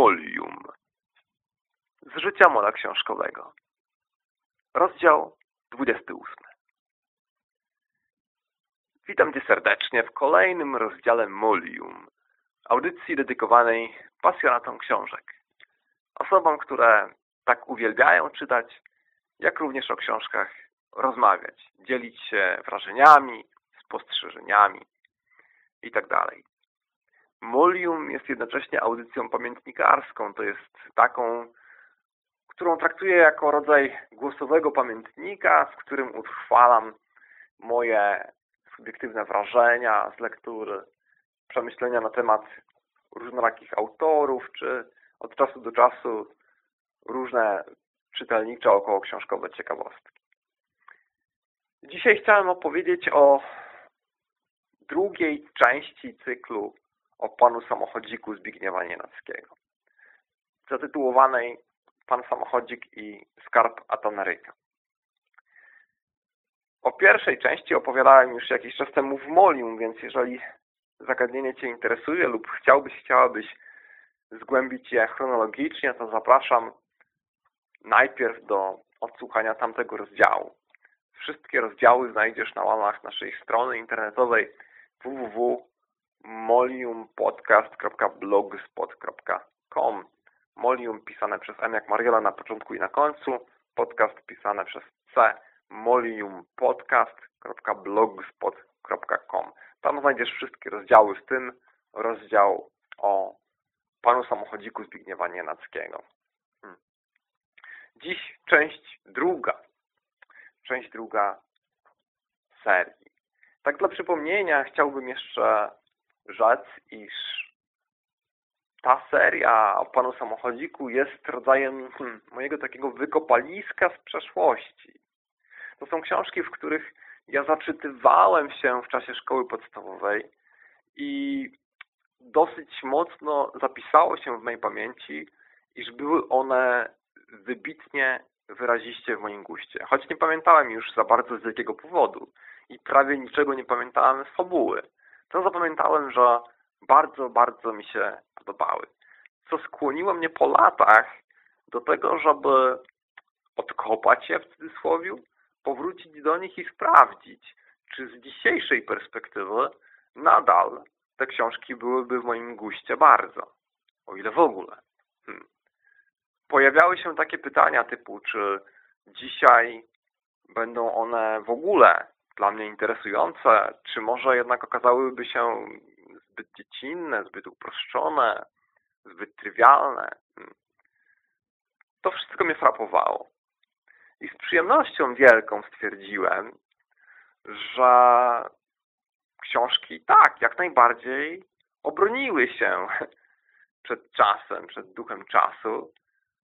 Molium z życia mola książkowego. Rozdział 28. Witam Cię serdecznie w kolejnym rozdziale Molium, audycji dedykowanej pasjonatom książek. Osobom, które tak uwielbiają czytać, jak również o książkach rozmawiać, dzielić się wrażeniami, spostrzeżeniami itd. Molium jest jednocześnie audycją pamiętnikarską, to jest taką, którą traktuję jako rodzaj głosowego pamiętnika, w którym utrwalam moje subiektywne wrażenia z lektury, przemyślenia na temat różnorakich autorów, czy od czasu do czasu różne czytelnicze, około książkowe ciekawostki. Dzisiaj chciałem opowiedzieć o drugiej części cyklu o panu samochodziku Zbigniewa Nienackiego, zatytułowanej Pan samochodzik i skarb Atanaryka. O pierwszej części opowiadałem już jakiś czas temu w Molium, więc jeżeli zagadnienie Cię interesuje lub chciałbyś, chciałabyś zgłębić je chronologicznie, to zapraszam najpierw do odsłuchania tamtego rozdziału. Wszystkie rozdziały znajdziesz na łamach naszej strony internetowej www.moliumpodcast.blogspot.com Molium pisane przez M jak Mariola na początku i na końcu, podcast pisane przez C moliumpodcast.blogspot.com Tam znajdziesz wszystkie rozdziały, w tym rozdział o panu samochodziku Zbigniewa Nienackiego. Hmm. Dziś część druga. Część druga serii. Tak dla przypomnienia chciałbym jeszcze rzec, iż ta seria o panu samochodziku jest rodzajem hmm, mojego takiego wykopaliska z przeszłości. To są książki, w których ja zaczytywałem się w czasie szkoły podstawowej i dosyć mocno zapisało się w mojej pamięci, iż były one wybitnie wyraziście w moim guście. Choć nie pamiętałem już za bardzo z jakiego powodu i prawie niczego nie pamiętałem z fabuły. To zapamiętałem, że bardzo, bardzo mi się podobały. Co skłoniło mnie po latach do tego, żeby odkopać je w cudzysłowie, powrócić do nich i sprawdzić, czy z dzisiejszej perspektywy nadal te książki byłyby w moim guście bardzo. O ile w ogóle. Hmm. Pojawiały się takie pytania typu, czy dzisiaj będą one w ogóle dla mnie interesujące, czy może jednak okazałyby się zbyt dziecinne, zbyt uproszczone, zbyt trywialne. Hmm. To wszystko mnie frapowało. I z przyjemnością wielką stwierdziłem, że książki tak, jak najbardziej obroniły się przed czasem, przed duchem czasu,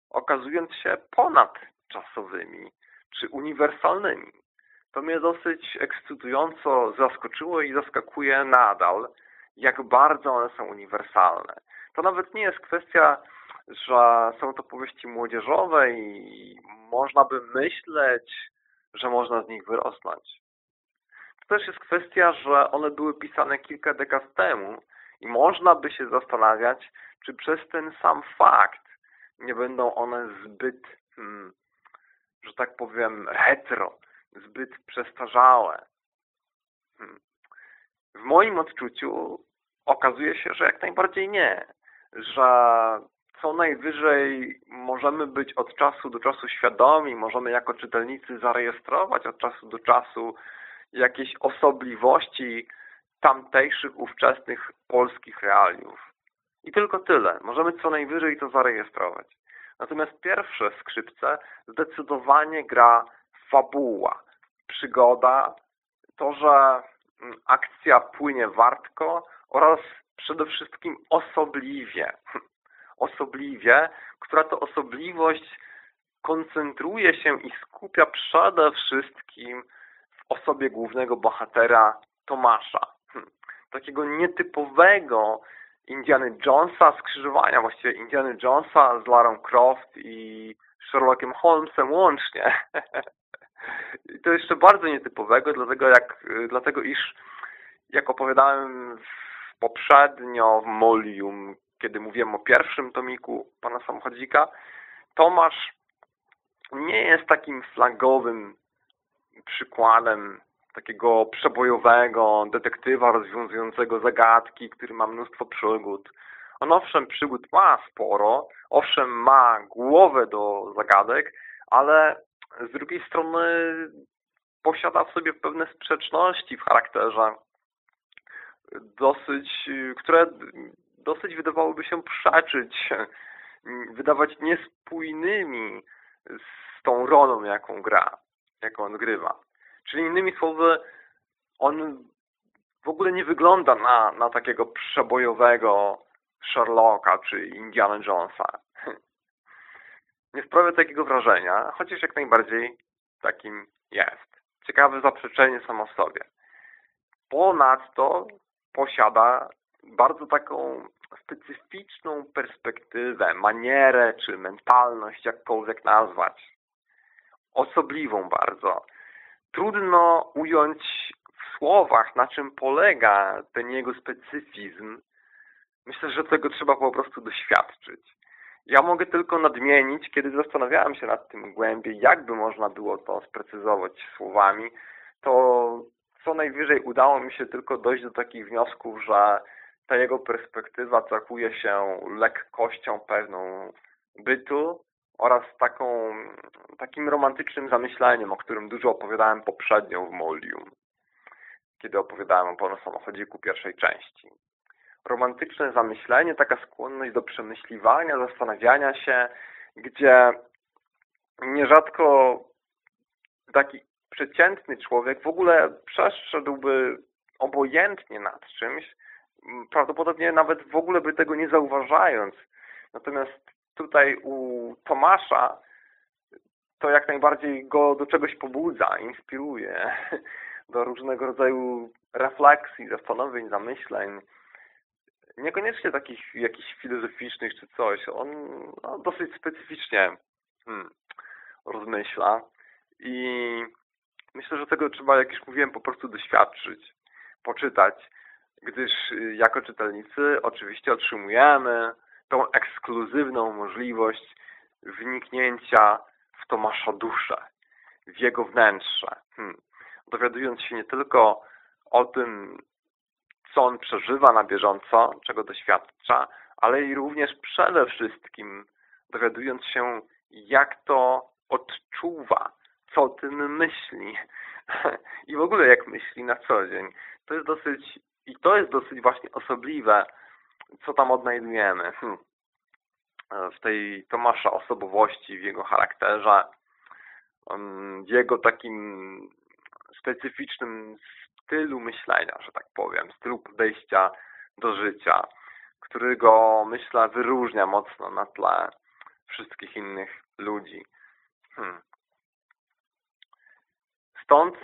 okazując się ponadczasowymi czy uniwersalnymi. To mnie dosyć ekscytująco zaskoczyło i zaskakuje nadal, jak bardzo one są uniwersalne. To nawet nie jest kwestia, że są to powieści młodzieżowe i można by myśleć, że można z nich wyrosnąć. To też jest kwestia, że one były pisane kilka dekad temu i można by się zastanawiać, czy przez ten sam fakt nie będą one zbyt, hmm, że tak powiem, retro, zbyt przestarzałe. Hmm. W moim odczuciu okazuje się, że jak najbardziej nie, że co najwyżej możemy być od czasu do czasu świadomi, możemy jako czytelnicy zarejestrować od czasu do czasu jakieś osobliwości tamtejszych, ówczesnych polskich realiów. I tylko tyle. Możemy co najwyżej to zarejestrować. Natomiast pierwsze skrzypce zdecydowanie gra fabuła, przygoda, to, że mm, akcja płynie wartko oraz przede wszystkim osobliwie. Osobliwie, która to osobliwość koncentruje się i skupia przede wszystkim w osobie głównego bohatera Tomasza. Takiego nietypowego Indiana Jonesa, skrzyżowania właściwie Indiana Jonesa z Larą Croft i Sherlockiem Holmesem łącznie. I to jeszcze bardzo nietypowego, dlatego, jak, dlatego iż jak opowiadałem poprzednio w Molium kiedy mówiłem o pierwszym tomiku pana samochodzika, Tomasz nie jest takim flagowym przykładem takiego przebojowego detektywa rozwiązującego zagadki, który ma mnóstwo przygód. On owszem przygód ma sporo, owszem ma głowę do zagadek, ale z drugiej strony posiada w sobie pewne sprzeczności w charakterze, dosyć, które dosyć wydawałoby się przeczyć, wydawać niespójnymi z tą rolą, jaką gra, jaką on grywa. Czyli innymi słowy, on w ogóle nie wygląda na, na takiego przebojowego Sherlocka czy Indiana Jonesa. Nie sprawia takiego wrażenia, chociaż jak najbardziej takim jest. Ciekawe zaprzeczenie samo w sobie. Ponadto posiada bardzo taką specyficzną perspektywę, manierę czy mentalność, jakkolwiek nazwać. Osobliwą bardzo. Trudno ująć w słowach, na czym polega ten jego specyfizm. Myślę, że tego trzeba po prostu doświadczyć. Ja mogę tylko nadmienić, kiedy zastanawiałem się nad tym głębiej, jakby można było to sprecyzować słowami, to co najwyżej udało mi się tylko dojść do takich wniosków, że ta jego perspektywa cechuje się lekkością pewną bytu oraz taką, takim romantycznym zamyśleniem, o którym dużo opowiadałem poprzednio w Molium, kiedy opowiadałem o panu samochodziku pierwszej części. Romantyczne zamyślenie, taka skłonność do przemyśliwania, zastanawiania się, gdzie nierzadko taki przeciętny człowiek w ogóle przeszedłby obojętnie nad czymś, prawdopodobnie nawet w ogóle by tego nie zauważając. Natomiast tutaj u Tomasza to jak najbardziej go do czegoś pobudza, inspiruje, do różnego rodzaju refleksji, zastanowień, zamyśleń. Niekoniecznie takich jakichś filozoficznych czy coś. On no, dosyć specyficznie hmm, rozmyśla i myślę, że tego trzeba, jak już mówiłem, po prostu doświadczyć, poczytać, gdyż jako czytelnicy oczywiście otrzymujemy tą ekskluzywną możliwość wniknięcia w Tomasza duszę, w jego wnętrze. Hmm. Dowiadując się nie tylko o tym, co on przeżywa na bieżąco, czego doświadcza, ale i również przede wszystkim dowiadując się, jak to odczuwa, co o tym myśli i w ogóle jak myśli na co dzień. To jest dosyć, i to jest dosyć właśnie osobliwe, co tam odnajdujemy hm. w tej Tomasza osobowości, w jego charakterze, w jego takim specyficznym stylu myślenia, że tak powiem, stylu podejścia do życia, który go, myślę, wyróżnia mocno na tle wszystkich innych ludzi. Hmm. Stąd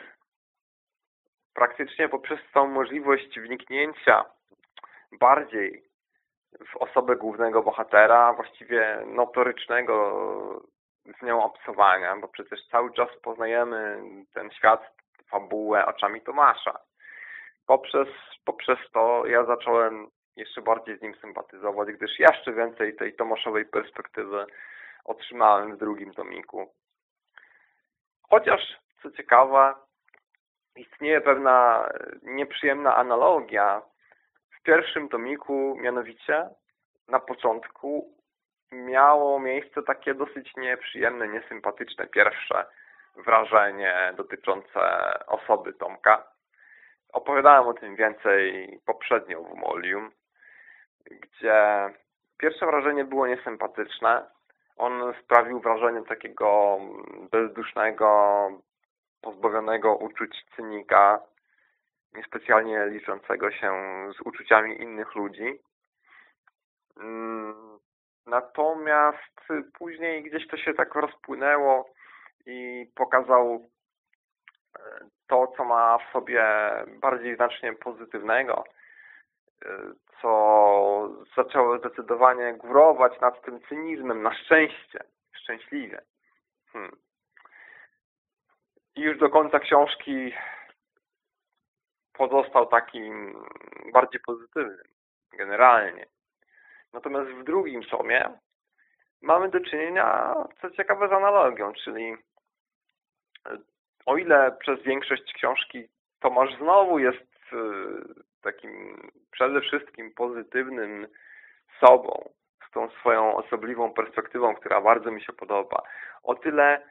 praktycznie poprzez tą możliwość wniknięcia bardziej w osobę głównego bohatera, właściwie notorycznego z nią obcowania, bo przecież cały czas poznajemy ten świat, fabułę oczami Tomasza. Poprzez, poprzez to ja zacząłem jeszcze bardziej z nim sympatyzować, gdyż jeszcze więcej tej Tomaszowej perspektywy otrzymałem w drugim tomiku. Chociaż, co ciekawe, istnieje pewna nieprzyjemna analogia w pierwszym tomiku, mianowicie na początku miało miejsce takie dosyć nieprzyjemne, niesympatyczne pierwsze wrażenie dotyczące osoby Tomka. Opowiadałem o tym więcej poprzednio w Molium, gdzie pierwsze wrażenie było niesympatyczne. On sprawił wrażenie takiego bezdusznego, pozbawionego uczuć cynika, niespecjalnie liczącego się z uczuciami innych ludzi. Mm, natomiast później gdzieś to się tak rozpłynęło i pokazał e, to, co ma w sobie bardziej znacznie pozytywnego, e, co zaczęło zdecydowanie górować nad tym cynizmem, na szczęście, szczęśliwie. Hmm. I już do końca książki pozostał takim bardziej pozytywnym, generalnie. Natomiast w drugim tomie mamy do czynienia, co ciekawe, z analogią, czyli o ile przez większość książki Tomasz znowu jest e, takim przede wszystkim pozytywnym sobą, z tą swoją osobliwą perspektywą, która bardzo mi się podoba, o tyle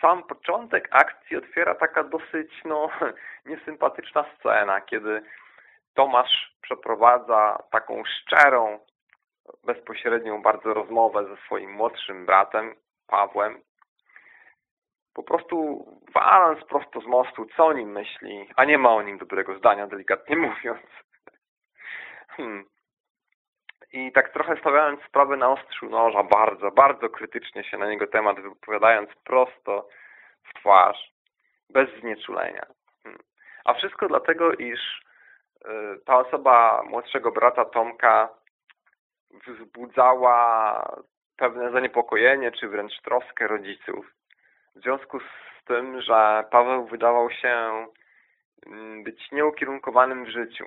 sam początek akcji otwiera taka dosyć no, niesympatyczna scena, kiedy Tomasz przeprowadza taką szczerą, bezpośrednią bardzo rozmowę ze swoim młodszym bratem, Pawłem. Po prostu waląc prosto z mostu, co o nim myśli, a nie ma o nim dobrego zdania, delikatnie mówiąc. Hmm. I tak trochę stawiając sprawę na ostrzu noża, bardzo, bardzo krytycznie się na niego temat wypowiadając prosto w twarz, bez znieczulenia. Hmm. A wszystko dlatego, iż y, ta osoba młodszego brata Tomka wzbudzała pewne zaniepokojenie, czy wręcz troskę rodziców. W związku z tym, że Paweł wydawał się mm, być nieukierunkowanym w życiu,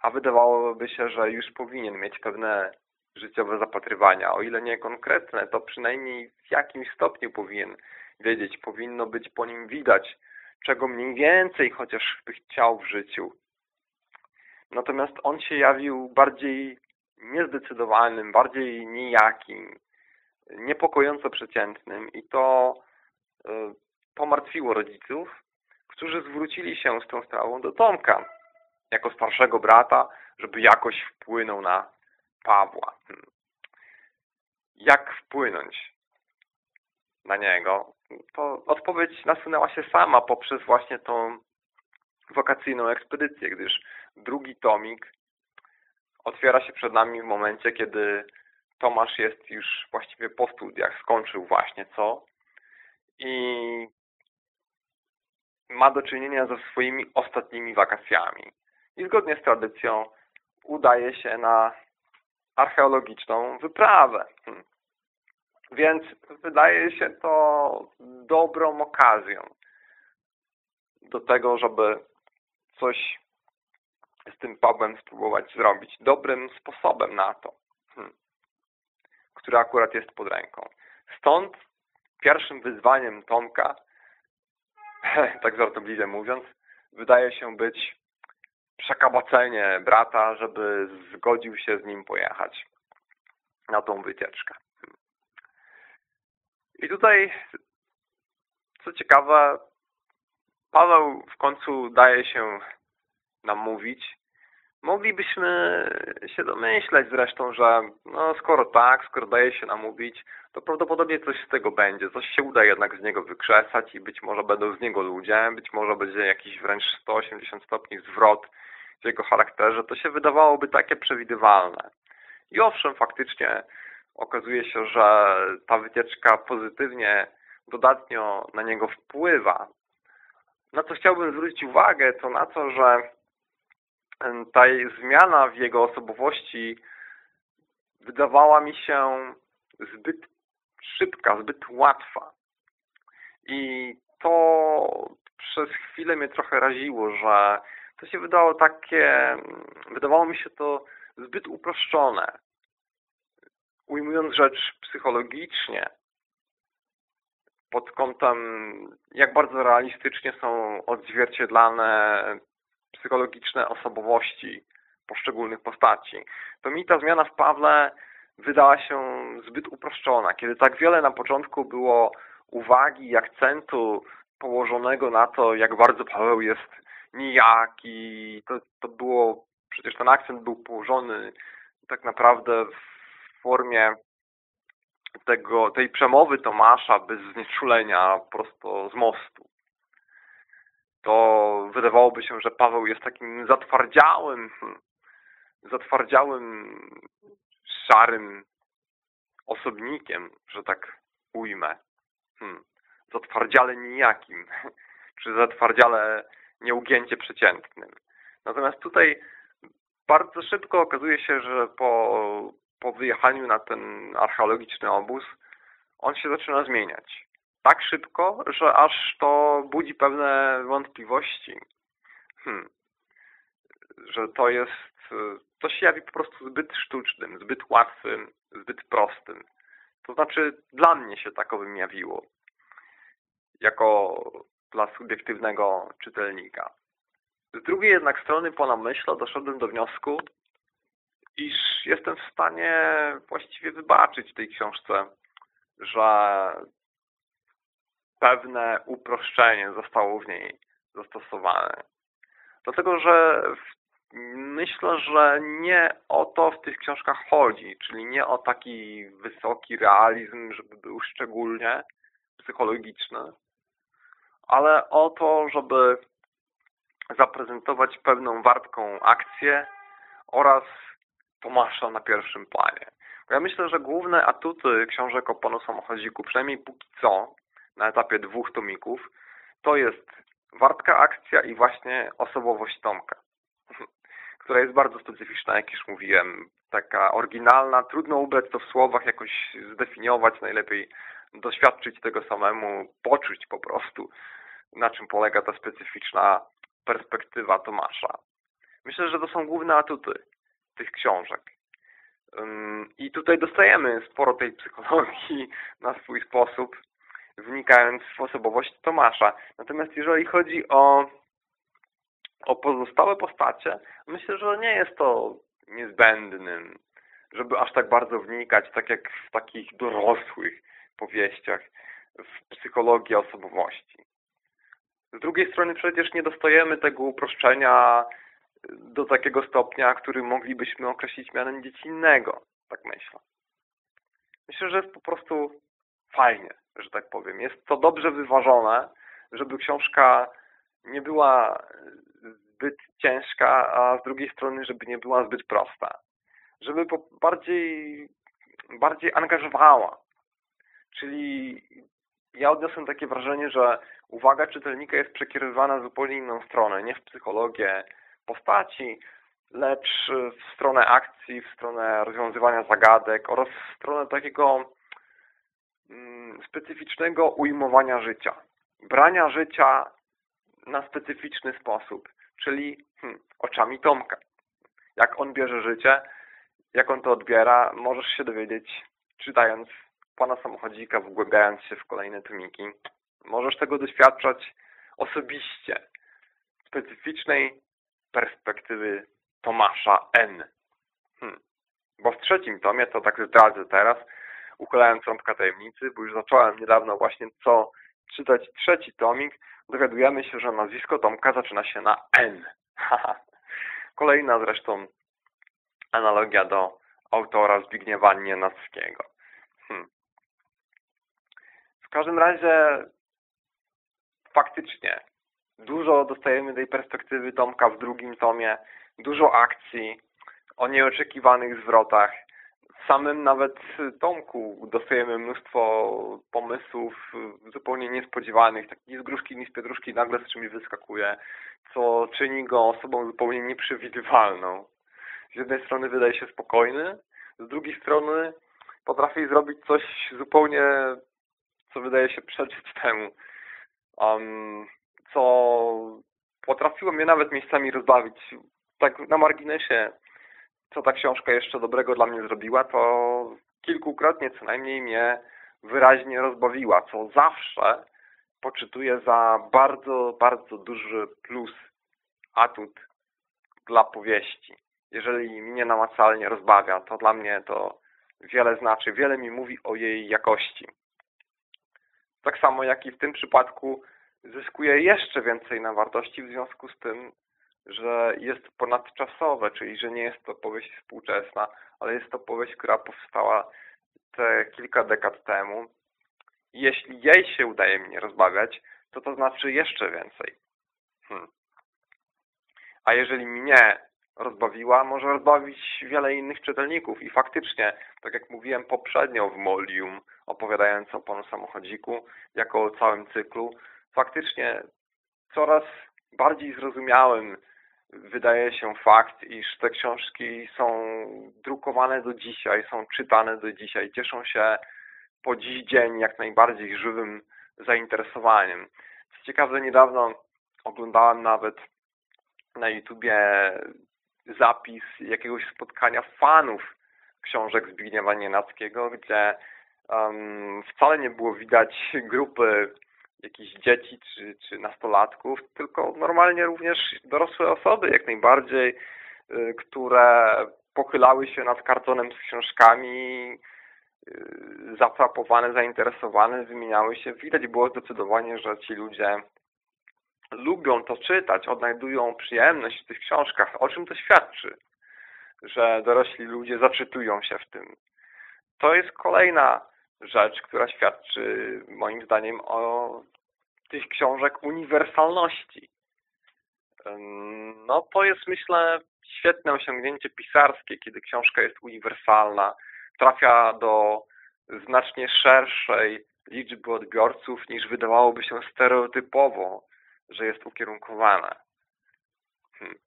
a wydawałoby się, że już powinien mieć pewne życiowe zapatrywania, o ile nie konkretne, to przynajmniej w jakimś stopniu powinien wiedzieć, powinno być po nim widać, czego mniej więcej chociaż by chciał w życiu. Natomiast on się jawił bardziej niezdecydowanym, bardziej nijakim, niepokojąco przeciętnym i to y, pomartwiło rodziców, którzy zwrócili się z tą sprawą do Tomka jako starszego brata, żeby jakoś wpłynął na Pawła. Hmm. Jak wpłynąć na niego? To odpowiedź nasunęła się sama poprzez właśnie tą wakacyjną ekspedycję, gdyż drugi tomik otwiera się przed nami w momencie, kiedy Tomasz jest już właściwie po studiach, skończył właśnie co i ma do czynienia ze swoimi ostatnimi wakacjami. I zgodnie z tradycją udaje się na archeologiczną wyprawę. Hmm. Więc wydaje się to dobrą okazją do tego, żeby coś z tym pubem spróbować zrobić. Dobrym sposobem na to, hmm, który akurat jest pod ręką. Stąd pierwszym wyzwaniem Tomka, tak żartobliwie mówiąc, wydaje się być przekabacenie brata, żeby zgodził się z nim pojechać na tą wycieczkę. I tutaj, co ciekawe, Paweł w końcu daje się namówić. Moglibyśmy się domyśleć zresztą, że no skoro tak, skoro daje się namówić, to prawdopodobnie coś z tego będzie. Coś się uda jednak z niego wykrzesać i być może będą z niego ludzie, być może będzie jakiś wręcz 180 stopni zwrot w jego charakterze. To się wydawałoby takie przewidywalne. I owszem, faktycznie okazuje się, że ta wycieczka pozytywnie, dodatnio na niego wpływa. Na co chciałbym zwrócić uwagę, to na to, że ta zmiana w jego osobowości wydawała mi się zbyt szybka, zbyt łatwa. I to przez chwilę mnie trochę raziło, że to się wydało takie, wydawało mi się to zbyt uproszczone. Ujmując rzecz psychologicznie, pod kątem jak bardzo realistycznie są odzwierciedlane psychologiczne osobowości poszczególnych postaci, to mi ta zmiana w Pawle wydała się zbyt uproszczona. Kiedy tak wiele na początku było uwagi i akcentu położonego na to, jak bardzo Paweł jest nijaki, to, to było, przecież ten akcent był położony tak naprawdę w formie tego, tej przemowy Tomasza bez znieczulenia prosto z mostu to wydawałoby się, że Paweł jest takim zatwardziałym, zatwardziałym, szarym osobnikiem, że tak ujmę. Hmm. Zatwardziale nijakim, czy zatwardziale nieugięcie przeciętnym. Natomiast tutaj bardzo szybko okazuje się, że po, po wyjechaniu na ten archeologiczny obóz on się zaczyna zmieniać tak szybko, że aż to budzi pewne wątpliwości. Hmm. Że to jest to się jawi po prostu zbyt sztucznym, zbyt łatwym, zbyt prostym. To znaczy dla mnie się takowym jawiło. Jako dla subiektywnego czytelnika. Z drugiej jednak strony po namyśle doszedłem do wniosku, iż jestem w stanie właściwie wybaczyć tej książce, że pewne uproszczenie zostało w niej zastosowane. Dlatego, że myślę, że nie o to w tych książkach chodzi, czyli nie o taki wysoki realizm, żeby był szczególnie psychologiczny, ale o to, żeby zaprezentować pewną wartką akcję oraz Tomasza na pierwszym planie. Bo ja myślę, że główne atuty książek o panu samochodziku, przynajmniej póki co, na etapie dwóch tomików, to jest wartka akcja i właśnie osobowość Tomka, która jest bardzo specyficzna, jak już mówiłem, taka oryginalna, trudno ubrać to w słowach, jakoś zdefiniować, najlepiej doświadczyć tego samemu, poczuć po prostu, na czym polega ta specyficzna perspektywa Tomasza. Myślę, że to są główne atuty tych książek. I tutaj dostajemy sporo tej psychologii na swój sposób, wnikając w osobowość Tomasza. Natomiast jeżeli chodzi o, o pozostałe postacie, myślę, że nie jest to niezbędnym, żeby aż tak bardzo wnikać, tak jak w takich dorosłych powieściach, w psychologię osobowości. Z drugiej strony przecież nie dostajemy tego uproszczenia do takiego stopnia, który moglibyśmy określić mianem dziecinnego, tak myślę. Myślę, że jest po prostu fajnie, że tak powiem. Jest to dobrze wyważone, żeby książka nie była zbyt ciężka, a z drugiej strony, żeby nie była zbyt prosta. Żeby bardziej, bardziej angażowała. Czyli ja odniosłem takie wrażenie, że uwaga czytelnika jest przekierowana w zupełnie inną stronę, nie w psychologię postaci, lecz w stronę akcji, w stronę rozwiązywania zagadek oraz w stronę takiego specyficznego ujmowania życia. Brania życia na specyficzny sposób, czyli hmm, oczami Tomka. Jak on bierze życie, jak on to odbiera, możesz się dowiedzieć czytając pana samochodzika, wgłębiając się w kolejne tomiki. Możesz tego doświadczać osobiście, specyficznej perspektywy Tomasza N. Hmm. Bo w trzecim tomie, to tak zdradzę teraz, uchylając rąbka tajemnicy, bo już zacząłem niedawno właśnie co czytać trzeci tomik, dowiadujemy się, że nazwisko Tomka zaczyna się na N. Kolejna zresztą analogia do autora Zbigniewa Nienackiego. Hmm. W każdym razie faktycznie dużo dostajemy tej perspektywy Tomka w drugim tomie, dużo akcji o nieoczekiwanych zwrotach. Samym nawet Tomku dostajemy mnóstwo pomysłów zupełnie niespodziewanych, takich z gruszki, ni z pietruszki nagle z czymś wyskakuje, co czyni go osobą zupełnie nieprzewidywalną. Z jednej strony wydaje się spokojny, z drugiej strony potrafi zrobić coś zupełnie, co wydaje się przeczyć temu. Um, co potrafiło mnie nawet miejscami rozbawić. Tak na marginesie, co ta książka jeszcze dobrego dla mnie zrobiła, to kilkukrotnie co najmniej mnie wyraźnie rozbawiła, co zawsze poczytuję za bardzo, bardzo duży plus, atut dla powieści. Jeżeli mnie namacalnie rozbawia, to dla mnie to wiele znaczy, wiele mi mówi o jej jakości. Tak samo jak i w tym przypadku zyskuje jeszcze więcej na wartości w związku z tym, że jest ponadczasowe, czyli że nie jest to powieść współczesna, ale jest to powieść, która powstała te kilka dekad temu. Jeśli jej się udaje mnie rozbawiać, to to znaczy jeszcze więcej. Hmm. A jeżeli mnie rozbawiła, może rozbawić wiele innych czytelników. I faktycznie, tak jak mówiłem poprzednio w Molium, opowiadając o panu samochodziku, jako o całym cyklu, faktycznie coraz bardziej zrozumiałym wydaje się fakt, iż te książki są drukowane do dzisiaj, są czytane do dzisiaj, cieszą się po dziś dzień jak najbardziej żywym zainteresowaniem. Co ciekawe, niedawno oglądałem nawet na YouTubie zapis jakiegoś spotkania fanów książek Zbigniewa Nienackiego, gdzie um, wcale nie było widać grupy jakichś dzieci czy, czy nastolatków, tylko normalnie również dorosłe osoby jak najbardziej, y, które pochylały się nad kartonem z książkami, y, zafrapowane, zainteresowane, wymieniały się. Widać było zdecydowanie, że ci ludzie lubią to czytać, odnajdują przyjemność w tych książkach. O czym to świadczy? Że dorośli ludzie zaczytują się w tym. To jest kolejna rzecz, która świadczy moim zdaniem o tych książek uniwersalności. No to jest myślę świetne osiągnięcie pisarskie, kiedy książka jest uniwersalna, trafia do znacznie szerszej liczby odbiorców niż wydawałoby się stereotypowo, że jest ukierunkowana. Hmm.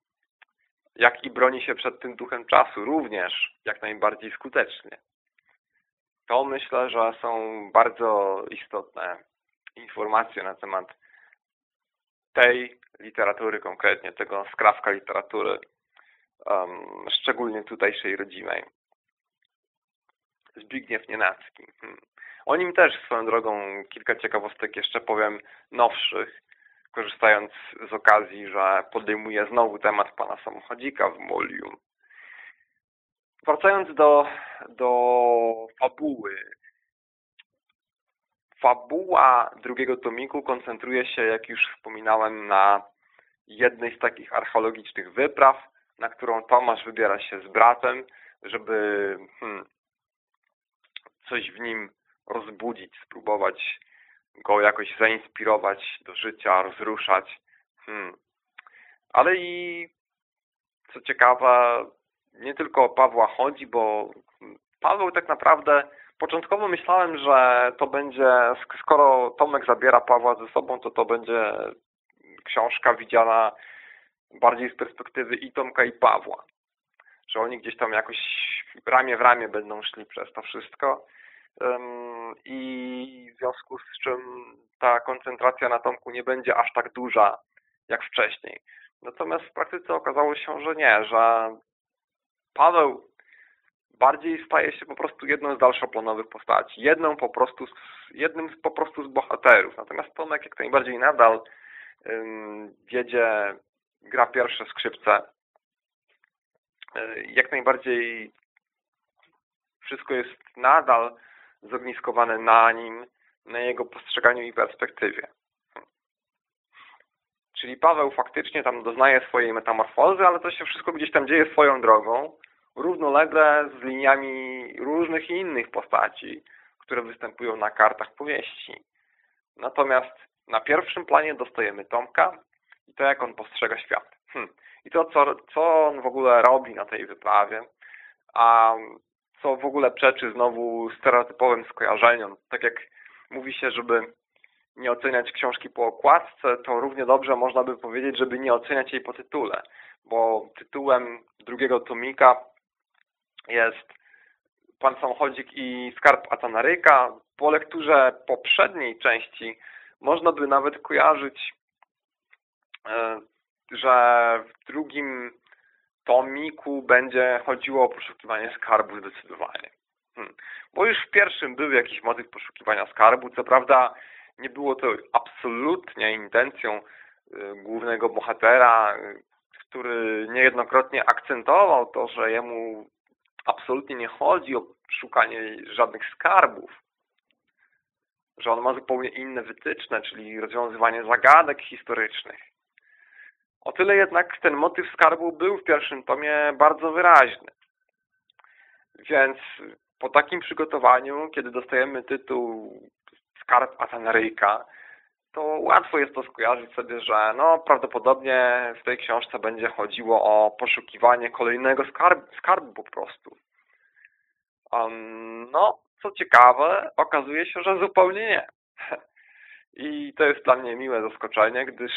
Jak i broni się przed tym duchem czasu, również jak najbardziej skutecznie. To myślę, że są bardzo istotne informacje na temat tej literatury konkretnie, tego skrawka literatury, um, szczególnie tutejszej rodzimej. Zbigniew Nienacki. Hmm. O nim też swoją drogą kilka ciekawostek jeszcze powiem nowszych, korzystając z okazji, że podejmuję znowu temat pana samochodzika w Molium. Wracając do, do fabuły. Fabuła drugiego tomiku koncentruje się, jak już wspominałem, na jednej z takich archeologicznych wypraw, na którą Tomasz wybiera się z bratem, żeby hmm, coś w nim rozbudzić, spróbować go jakoś zainspirować do życia, rozruszać. Hmm. Ale i co ciekawe, nie tylko o Pawła chodzi, bo Paweł tak naprawdę początkowo myślałem, że to będzie, skoro Tomek zabiera Pawła ze sobą, to to będzie książka widziana bardziej z perspektywy i Tomka i Pawła. Że oni gdzieś tam jakoś ramię w ramię będą szli przez to wszystko i w związku z czym ta koncentracja na Tomku nie będzie aż tak duża jak wcześniej. Natomiast w praktyce okazało się, że nie, że Paweł bardziej staje się po prostu jedną z dalszoplanowych postaci, jedną po prostu, jednym z, po prostu z bohaterów. Natomiast Tomek jak najbardziej nadal wiedzie, gra pierwsze skrzypce. Y, jak najbardziej wszystko jest nadal zogniskowane na nim, na jego postrzeganiu i perspektywie. Czyli Paweł faktycznie tam doznaje swojej metamorfozy, ale to się wszystko gdzieś tam dzieje swoją drogą, równolegle z liniami różnych innych postaci, które występują na kartach powieści. Natomiast na pierwszym planie dostajemy Tomka i to, jak on postrzega świat. Hmm. I to, co, co on w ogóle robi na tej wyprawie, a co w ogóle przeczy znowu stereotypowym skojarzeniom. Tak jak mówi się, żeby nie oceniać książki po okładce, to równie dobrze można by powiedzieć, żeby nie oceniać jej po tytule, bo tytułem drugiego tomika jest Pan Samochodzik i Skarb Atanaryka. Po lekturze poprzedniej części można by nawet kojarzyć, e, że w drugim tomiku będzie chodziło o poszukiwanie skarbu zdecydowanie. Hmm. Bo już w pierwszym był jakiś motyw poszukiwania skarbu. Co prawda nie było to absolutnie intencją y, głównego bohatera, który niejednokrotnie akcentował to, że jemu absolutnie nie chodzi o szukanie żadnych skarbów, że on ma zupełnie inne wytyczne, czyli rozwiązywanie zagadek historycznych. O tyle jednak ten motyw skarbu był w pierwszym tomie bardzo wyraźny. Więc po takim przygotowaniu, kiedy dostajemy tytuł Skarb Atanaryjka, to łatwo jest to skojarzyć sobie, że no prawdopodobnie w tej książce będzie chodziło o poszukiwanie kolejnego skarbu, skarbu po prostu. Um, no, co ciekawe, okazuje się, że zupełnie nie. I to jest dla mnie miłe zaskoczenie, gdyż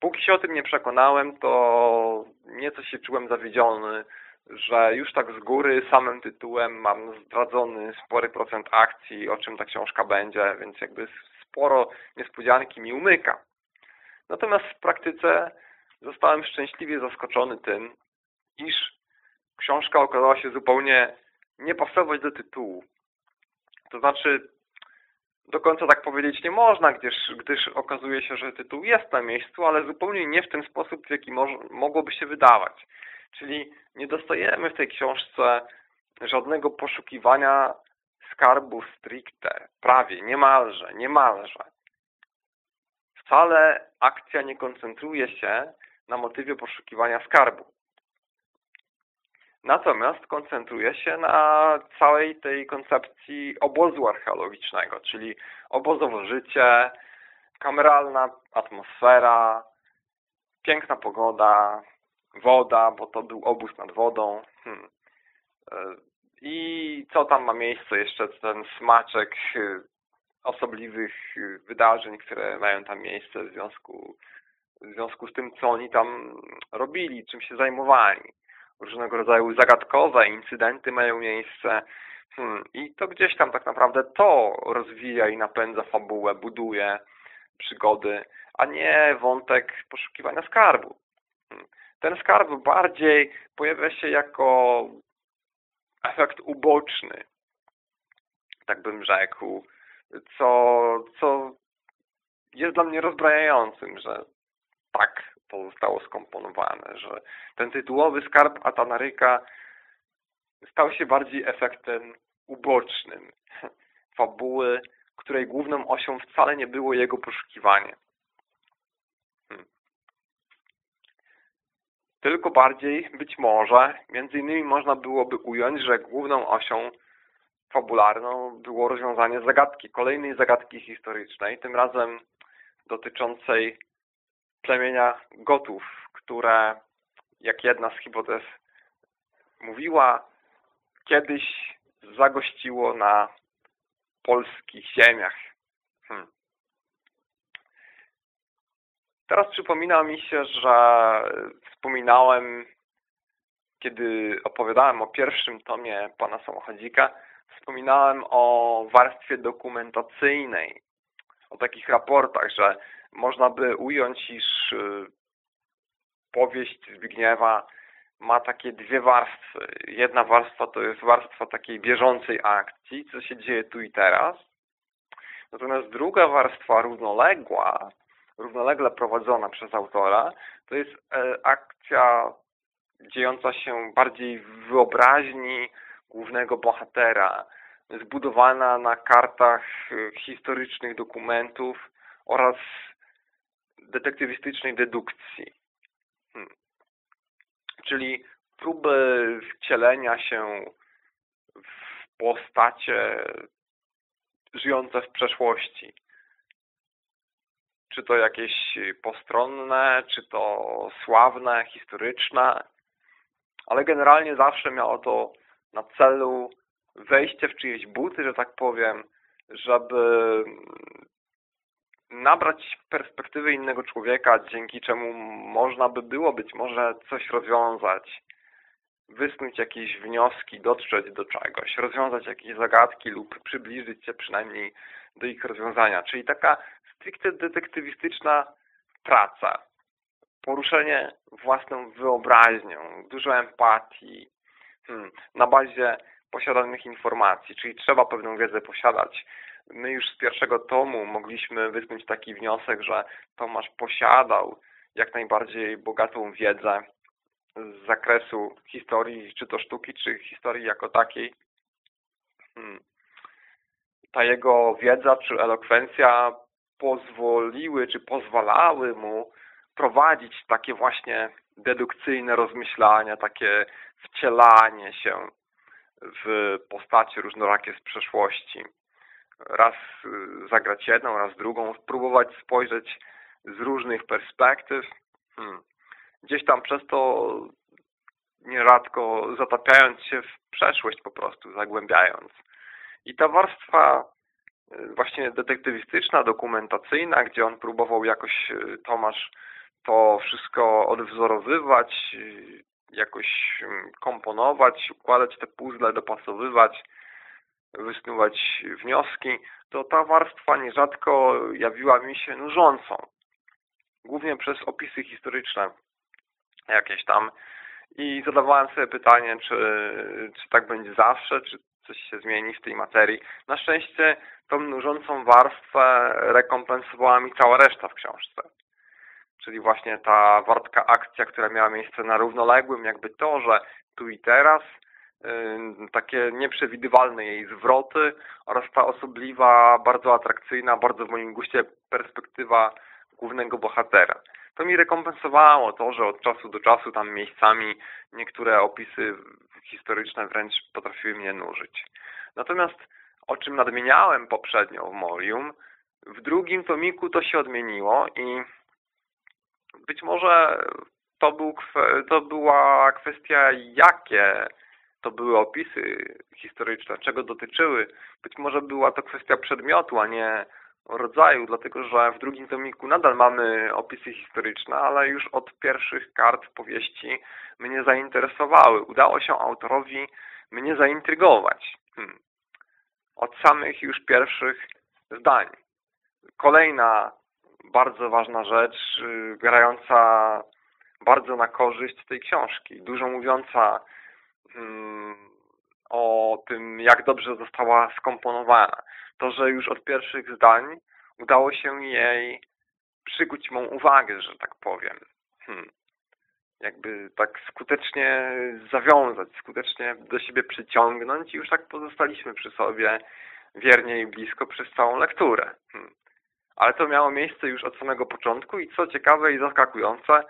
Póki się o tym nie przekonałem, to nieco się czułem zawiedziony, że już tak z góry samym tytułem mam zdradzony spory procent akcji, o czym ta książka będzie, więc jakby sporo niespodzianki mi umyka. Natomiast w praktyce zostałem szczęśliwie zaskoczony tym, iż książka okazała się zupełnie nie pasować do tytułu. To znaczy, do końca tak powiedzieć nie można, gdyż, gdyż okazuje się, że tytuł jest na miejscu, ale zupełnie nie w ten sposób, w jaki mogłoby się wydawać. Czyli nie dostajemy w tej książce żadnego poszukiwania skarbu stricte, prawie, niemalże, niemalże. Wcale akcja nie koncentruje się na motywie poszukiwania skarbu. Natomiast koncentruje się na całej tej koncepcji obozu archeologicznego, czyli obozowe życie, kameralna atmosfera, piękna pogoda, woda, bo to był obóz nad wodą. Hmm. I co tam ma miejsce? Jeszcze ten smaczek e, osobliwych e, wydarzeń, które mają tam miejsce w związku, w związku z tym, co oni tam robili, czym się zajmowali różnego rodzaju zagadkowe incydenty mają miejsce hmm. i to gdzieś tam tak naprawdę to rozwija i napędza fabułę, buduje przygody, a nie wątek poszukiwania skarbu. Hmm. Ten skarb bardziej pojawia się jako efekt uboczny, tak bym rzekł, co, co jest dla mnie rozbrajającym, że tak to zostało skomponowane, że ten tytułowy skarb Atanaryka stał się bardziej efektem ubocznym fabuły, której główną osią wcale nie było jego poszukiwanie. Hmm. Tylko bardziej, być może, między innymi można byłoby ująć, że główną osią fabularną było rozwiązanie zagadki, kolejnej zagadki historycznej, tym razem dotyczącej plemienia Gotów, które, jak jedna z hipotez mówiła, kiedyś zagościło na polskich ziemiach. Hmm. Teraz przypomina mi się, że wspominałem, kiedy opowiadałem o pierwszym tomie pana samochodzika, wspominałem o warstwie dokumentacyjnej, o takich raportach, że można by ująć, iż y, powieść Zbigniewa ma takie dwie warstwy. Jedna warstwa to jest warstwa takiej bieżącej akcji, co się dzieje tu i teraz. Natomiast druga warstwa równoległa, równolegle prowadzona przez autora, to jest e, akcja dziejąca się bardziej w wyobraźni głównego bohatera, zbudowana na kartach y, historycznych dokumentów oraz detektywistycznej dedukcji. Hmm. Czyli próby wcielenia się w postacie żyjące w przeszłości. Czy to jakieś postronne, czy to sławne, historyczne, ale generalnie zawsze miało to na celu wejście w czyjeś buty, że tak powiem, żeby nabrać perspektywy innego człowieka, dzięki czemu można by było być może coś rozwiązać, wysnuć jakieś wnioski, dotrzeć do czegoś, rozwiązać jakieś zagadki lub przybliżyć się przynajmniej do ich rozwiązania. Czyli taka stricte detektywistyczna praca, poruszenie własną wyobraźnią, dużo empatii, hmm, na bazie posiadanych informacji, czyli trzeba pewną wiedzę posiadać, my już z pierwszego tomu mogliśmy wysnuć taki wniosek, że Tomasz posiadał jak najbardziej bogatą wiedzę z zakresu historii, czy to sztuki, czy historii jako takiej. Hmm. Ta jego wiedza, czy elokwencja pozwoliły, czy pozwalały mu prowadzić takie właśnie dedukcyjne rozmyślania, takie wcielanie się w postacie różnorakie z przeszłości raz y, zagrać jedną, raz drugą, spróbować spojrzeć z różnych perspektyw. Hmm. Gdzieś tam przez to nieradko zatapiając się w przeszłość po prostu, zagłębiając. I ta warstwa właśnie detektywistyczna, dokumentacyjna, gdzie on próbował jakoś y, Tomasz to wszystko odwzorowywać, jakoś mm, komponować, układać te puzzle, dopasowywać, wysnuwać wnioski, to ta warstwa nierzadko jawiła mi się nużącą. Głównie przez opisy historyczne, jakieś tam i zadawałem sobie pytanie, czy, czy tak będzie zawsze, czy coś się zmieni w tej materii. Na szczęście tą nużącą warstwę rekompensowała mi cała reszta w książce. Czyli właśnie ta wartka akcja, która miała miejsce na równoległym jakby torze tu i teraz, takie nieprzewidywalne jej zwroty oraz ta osobliwa, bardzo atrakcyjna, bardzo w moim guście perspektywa głównego bohatera. To mi rekompensowało to, że od czasu do czasu tam miejscami niektóre opisy historyczne wręcz potrafiły mnie nużyć. Natomiast o czym nadmieniałem poprzednio w Molium, w drugim tomiku to się odmieniło i być może to, był, to była kwestia, jakie to były opisy historyczne, czego dotyczyły. Być może była to kwestia przedmiotu, a nie rodzaju, dlatego że w drugim tomiku nadal mamy opisy historyczne, ale już od pierwszych kart powieści mnie zainteresowały. Udało się autorowi mnie zaintrygować. Hmm. Od samych już pierwszych zdań. Kolejna bardzo ważna rzecz, y, grająca bardzo na korzyść tej książki, dużo mówiąca hmm, o tym, jak dobrze została skomponowana. To, że już od pierwszych zdań udało się jej przykuć mą uwagę, że tak powiem. Hmm. Jakby tak skutecznie zawiązać, skutecznie do siebie przyciągnąć i już tak pozostaliśmy przy sobie wiernie i blisko przez całą lekturę. Hmm. Ale to miało miejsce już od samego początku i co ciekawe i zaskakujące,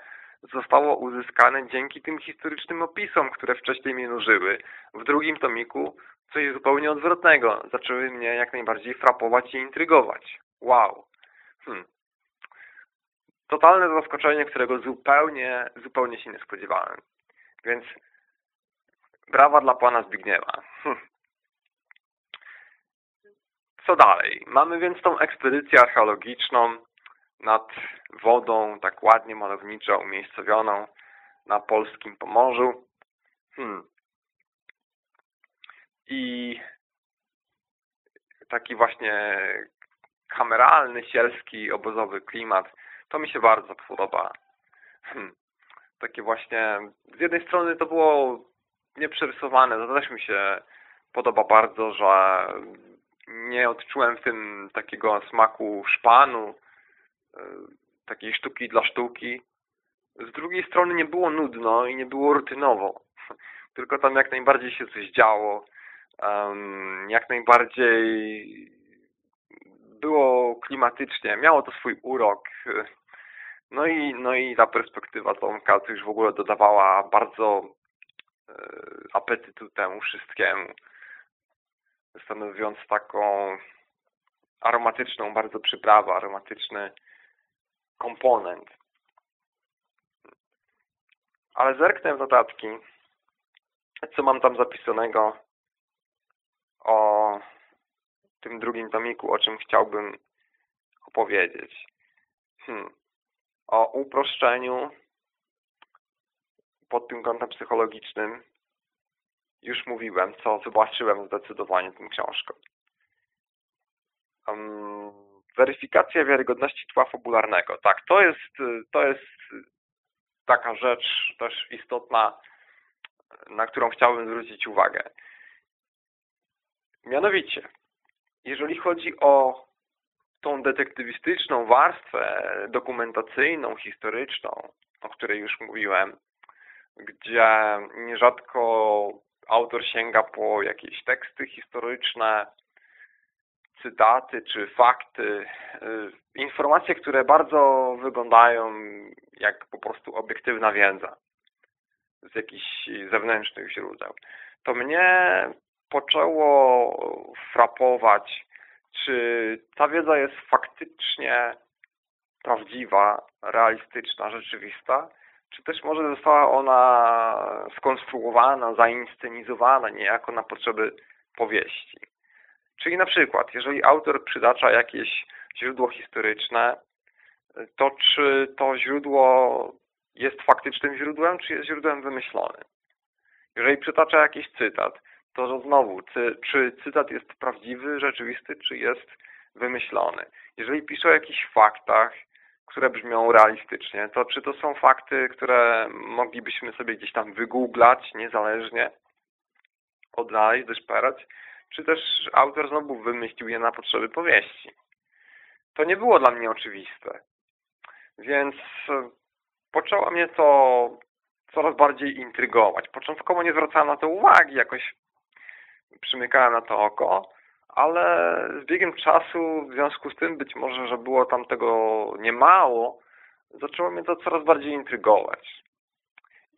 zostało uzyskane dzięki tym historycznym opisom, które wcześniej mnie nużyły. W drugim tomiku coś zupełnie odwrotnego. Zaczęły mnie jak najbardziej frapować i intrygować. Wow. Hmm. Totalne zaskoczenie, którego zupełnie, zupełnie się nie spodziewałem. Więc brawa dla pana Zbigniewa. Hmm. Co dalej? Mamy więc tą ekspedycję archeologiczną, nad wodą, tak ładnie, malowniczo umiejscowioną na polskim Pomorzu. Hmm. I taki właśnie kameralny, sielski, obozowy klimat, to mi się bardzo podoba. Hmm. Takie właśnie, z jednej strony to było nieprzerysowane, to też mi się podoba bardzo, że nie odczułem w tym takiego smaku szpanu, takiej sztuki dla sztuki. Z drugiej strony nie było nudno i nie było rutynowo, tylko tam jak najbardziej się coś działo, jak najbardziej było klimatycznie, miało to swój urok. No i, no i ta perspektywa Tomka to już w ogóle dodawała bardzo e, apetytu temu wszystkiemu, stanowiąc taką aromatyczną bardzo przyprawę, aromatyczny komponent. Ale zerknę w notatki, co mam tam zapisanego o tym drugim tomiku, o czym chciałbym opowiedzieć. Hmm. O uproszczeniu pod tym kątem psychologicznym już mówiłem, co zobaczyłem zdecydowanie tym książką. Um, Weryfikacja wiarygodności tła fabularnego. Tak, to jest, to jest taka rzecz też istotna, na którą chciałbym zwrócić uwagę. Mianowicie, jeżeli chodzi o tą detektywistyczną warstwę dokumentacyjną, historyczną, o której już mówiłem, gdzie nierzadko autor sięga po jakieś teksty historyczne, cytaty czy fakty, y, informacje, które bardzo wyglądają jak po prostu obiektywna wiedza z jakichś zewnętrznych źródeł. To mnie poczęło frapować, czy ta wiedza jest faktycznie prawdziwa, realistyczna, rzeczywista, czy też może została ona skonstruowana, zainscenizowana niejako na potrzeby powieści. Czyli na przykład, jeżeli autor przytacza jakieś źródło historyczne, to czy to źródło jest faktycznym źródłem, czy jest źródłem wymyślonym? Jeżeli przytacza jakiś cytat, to znowu, czy cytat jest prawdziwy, rzeczywisty, czy jest wymyślony? Jeżeli pisze o jakichś faktach, które brzmią realistycznie, to czy to są fakty, które moglibyśmy sobie gdzieś tam wygooglać niezależnie, odnaleźć, wyszperać, czy też autor znowu wymyślił je na potrzeby powieści. To nie było dla mnie oczywiste. Więc poczęło mnie to coraz bardziej intrygować. Początkowo nie zwracałem na to uwagi, jakoś przymykałem na to oko, ale z biegiem czasu, w związku z tym być może, że było tam tego niemało, zaczęło mnie to coraz bardziej intrygować.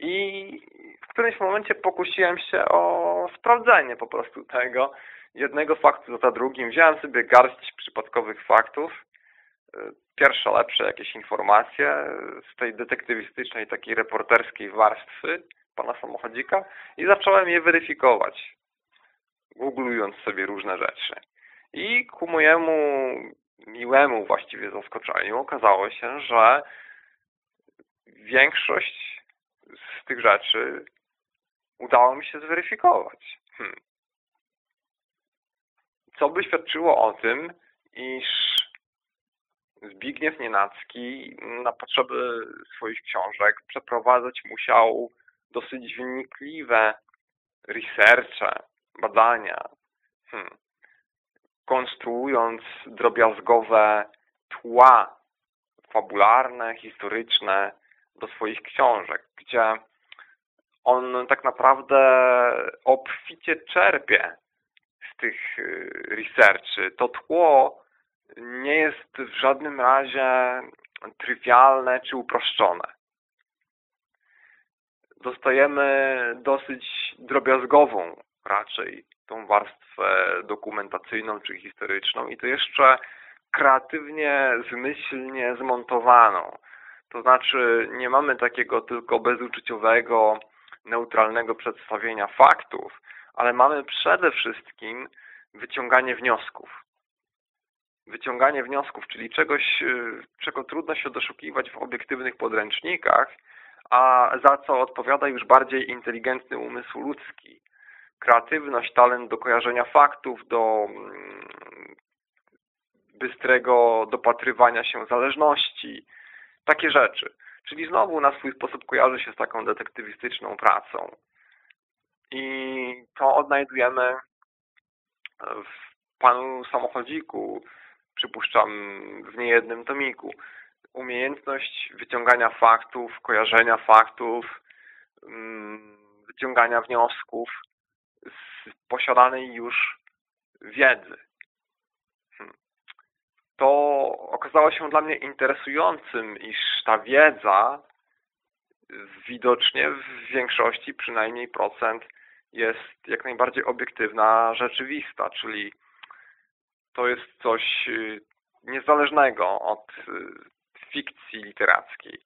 I w którymś momencie pokusiłem się o sprawdzenie po prostu tego, jednego faktu za drugim. Wziąłem sobie garść przypadkowych faktów, pierwsze lepsze jakieś informacje z tej detektywistycznej, takiej reporterskiej warstwy pana samochodzika i zacząłem je weryfikować, googlując sobie różne rzeczy. I ku mojemu miłemu właściwie zaskoczeniu okazało się, że większość z tych rzeczy udało mi się zweryfikować. Hmm. Co by świadczyło o tym, iż Zbigniew Nienacki na potrzeby swoich książek przeprowadzać musiał dosyć wynikliwe researche, badania, hmm. konstruując drobiazgowe tła fabularne, historyczne do swoich książek, gdzie on tak naprawdę obficie czerpie z tych y, researchy. To tło nie jest w żadnym razie trywialne czy uproszczone. Dostajemy dosyć drobiazgową raczej tą warstwę dokumentacyjną czy historyczną i to jeszcze kreatywnie, zmyślnie zmontowaną. To znaczy nie mamy takiego tylko bezuczuciowego, neutralnego przedstawienia faktów, ale mamy przede wszystkim wyciąganie wniosków wyciąganie wniosków, czyli czegoś, y, czego trudno się doszukiwać w obiektywnych podręcznikach, a za co odpowiada już bardziej inteligentny umysł ludzki. Kreatywność, talent do kojarzenia faktów, do mm, bystrego dopatrywania się zależności, takie rzeczy. Czyli znowu na swój sposób kojarzy się z taką detektywistyczną pracą. I to odnajdujemy w panu samochodziku, przypuszczam, w niejednym tomiku. Umiejętność wyciągania faktów, kojarzenia faktów, mm, wyciągania wniosków z posiadanej już wiedzy. To okazało się dla mnie interesującym, iż ta wiedza widocznie w większości, przynajmniej procent, jest jak najbardziej obiektywna, rzeczywista, czyli to jest coś y, niezależnego od y, fikcji literackiej.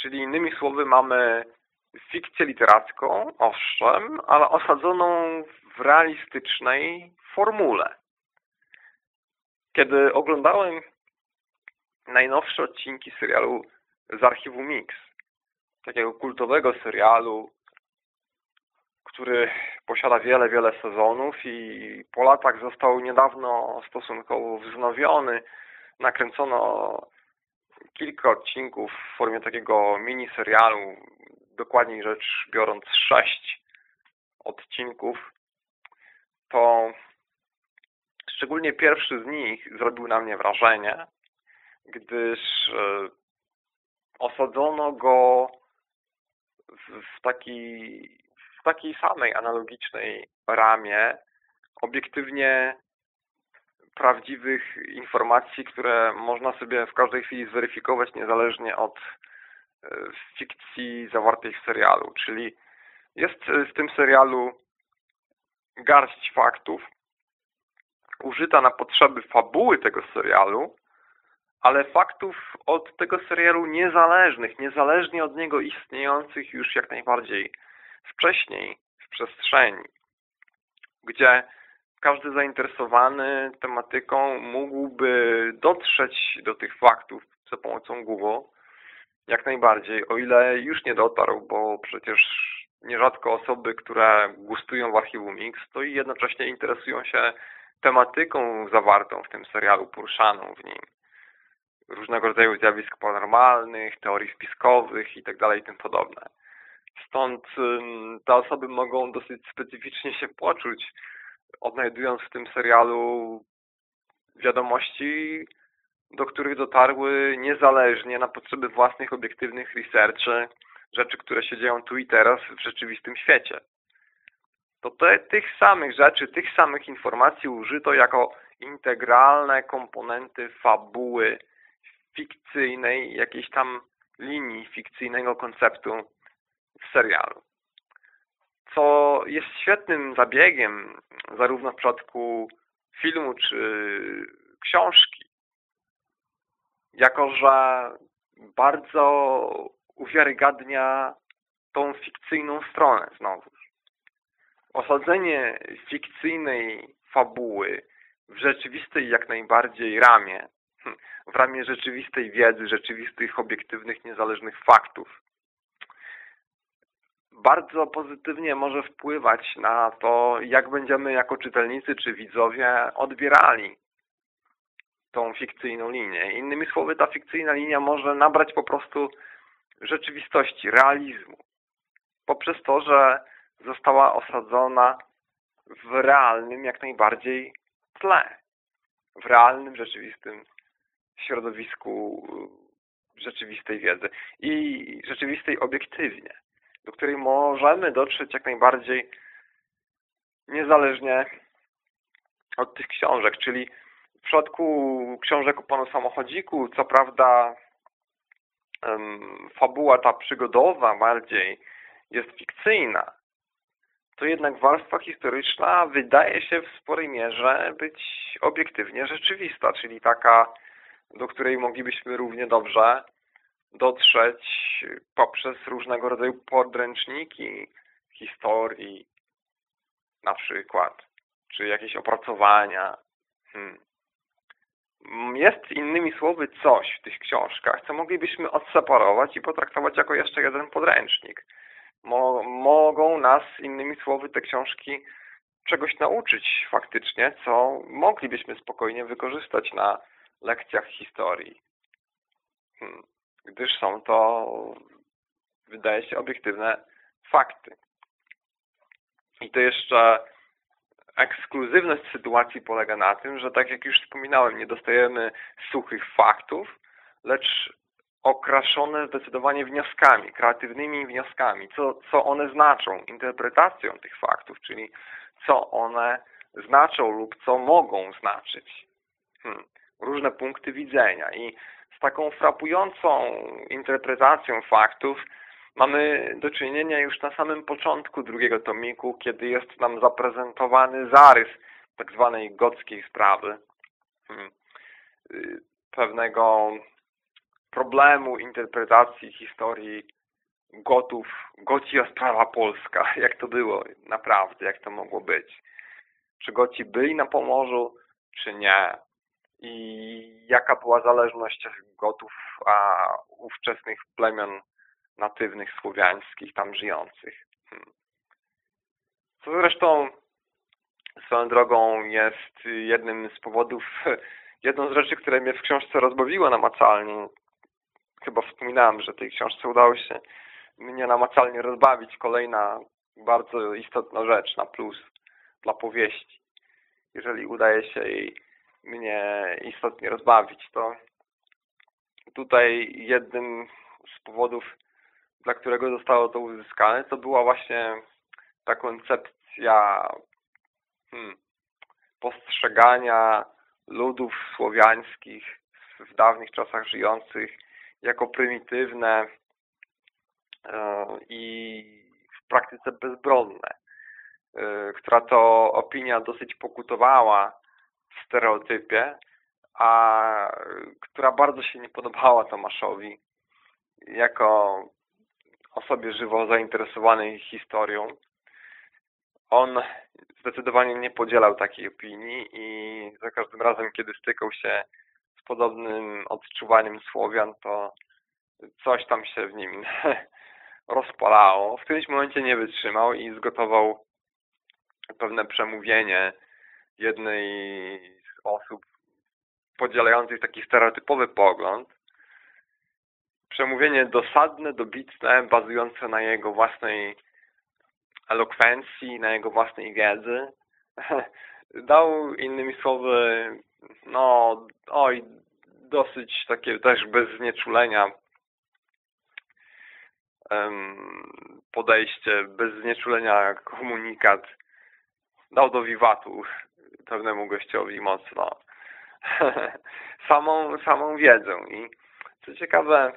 Czyli innymi słowy mamy fikcję literacką, owszem, ale osadzoną w realistycznej formule. Kiedy oglądałem najnowsze odcinki serialu z archiwum Mix, takiego kultowego serialu który posiada wiele, wiele sezonów i po latach został niedawno stosunkowo wznowiony. Nakręcono kilka odcinków w formie takiego miniserialu, dokładniej rzecz biorąc sześć odcinków, to szczególnie pierwszy z nich zrobił na mnie wrażenie, gdyż e, osadzono go w taki takiej samej analogicznej ramie obiektywnie prawdziwych informacji, które można sobie w każdej chwili zweryfikować niezależnie od e, fikcji zawartej w serialu. Czyli jest w tym serialu garść faktów użyta na potrzeby fabuły tego serialu, ale faktów od tego serialu niezależnych, niezależnie od niego istniejących już jak najbardziej wcześniej w przestrzeni, gdzie każdy zainteresowany tematyką mógłby dotrzeć do tych faktów za pomocą Google jak najbardziej, o ile już nie dotarł, bo przecież nierzadko osoby, które gustują w archiwum Mix, to i jednocześnie interesują się tematyką zawartą w tym serialu, poruszaną w nim. różnego rodzaju zjawisk paranormalnych, teorii spiskowych itd. Tak i tym podobne. Stąd te osoby mogą dosyć specyficznie się poczuć, odnajdując w tym serialu wiadomości, do których dotarły niezależnie na potrzeby własnych obiektywnych researchy, rzeczy, które się dzieją tu i teraz w rzeczywistym świecie. To te, tych samych rzeczy, tych samych informacji użyto jako integralne komponenty fabuły fikcyjnej, jakiejś tam linii fikcyjnego konceptu w serialu. Co jest świetnym zabiegiem zarówno w przypadku filmu czy książki, jako że bardzo uwiarygadnia tą fikcyjną stronę znowu. Osadzenie fikcyjnej fabuły w rzeczywistej jak najbardziej ramie, w ramie rzeczywistej wiedzy, rzeczywistych, obiektywnych, niezależnych faktów, bardzo pozytywnie może wpływać na to, jak będziemy jako czytelnicy czy widzowie odbierali tą fikcyjną linię. Innymi słowy, ta fikcyjna linia może nabrać po prostu rzeczywistości, realizmu. Poprzez to, że została osadzona w realnym jak najbardziej tle. W realnym, rzeczywistym środowisku rzeczywistej wiedzy i rzeczywistej obiektywnie, do której możemy dotrzeć jak najbardziej niezależnie od tych książek, czyli w przypadku książek o panu samochodziku, co prawda fabuła ta przygodowa bardziej jest fikcyjna, to jednak warstwa historyczna wydaje się w sporej mierze być obiektywnie rzeczywista, czyli taka, do której moglibyśmy równie dobrze dotrzeć poprzez różnego rodzaju podręczniki historii na przykład, czy jakieś opracowania. Hmm. Jest innymi słowy coś w tych książkach, co moglibyśmy odseparować i potraktować jako jeszcze jeden podręcznik mo mogą nas, innymi słowy, te książki czegoś nauczyć faktycznie, co moglibyśmy spokojnie wykorzystać na lekcjach historii. Hmm. Gdyż są to, wydaje się, obiektywne fakty. I to jeszcze ekskluzywność sytuacji polega na tym, że tak jak już wspominałem, nie dostajemy suchych faktów, lecz okraszone zdecydowanie wnioskami, kreatywnymi wnioskami, co, co one znaczą, interpretacją tych faktów, czyli co one znaczą lub co mogą znaczyć. Hmm. Różne punkty widzenia i z taką frapującą interpretacją faktów mamy do czynienia już na samym początku drugiego tomiku, kiedy jest nam zaprezentowany zarys tak zwanej gockiej sprawy. Hmm. Y, pewnego problemu interpretacji historii gotów, Gocia sprawa polska, jak to było naprawdę, jak to mogło być. Czy Goci byli na Pomorzu, czy nie? I jaka była zależność gotów a ówczesnych plemion natywnych słowiańskich tam żyjących. Hmm. Co zresztą swoją drogą jest jednym z powodów, jedną z rzeczy, które mnie w książce rozbawiło namacalnie, chyba wspominałem, że tej książce udało się mnie namacalnie rozbawić. Kolejna bardzo istotna rzecz na plus dla powieści. Jeżeli udaje się jej mnie istotnie rozbawić, to tutaj jednym z powodów, dla którego zostało to uzyskane, to była właśnie ta koncepcja hmm, postrzegania ludów słowiańskich w dawnych czasach żyjących jako prymitywne e, i w praktyce bezbronne, e, która to opinia dosyć pokutowała w stereotypie, a która bardzo się nie podobała Tomaszowi jako osobie żywo zainteresowanej historią. On zdecydowanie nie podzielał takiej opinii i za każdym razem, kiedy stykał się podobnym odczuwaniem Słowian, to coś tam się w nim rozpalało. W którymś momencie nie wytrzymał i zgotował pewne przemówienie jednej z osób podzielających taki stereotypowy pogląd, przemówienie dosadne, dobitne, bazujące na jego własnej elokwencji, na jego własnej wiedzy. Dał innymi słowy, no, oj, dosyć takie też bez znieczulenia podejście, bez znieczulenia komunikat. Dał do wiwatu pewnemu gościowi mocno samą, samą wiedzę. I co ciekawe,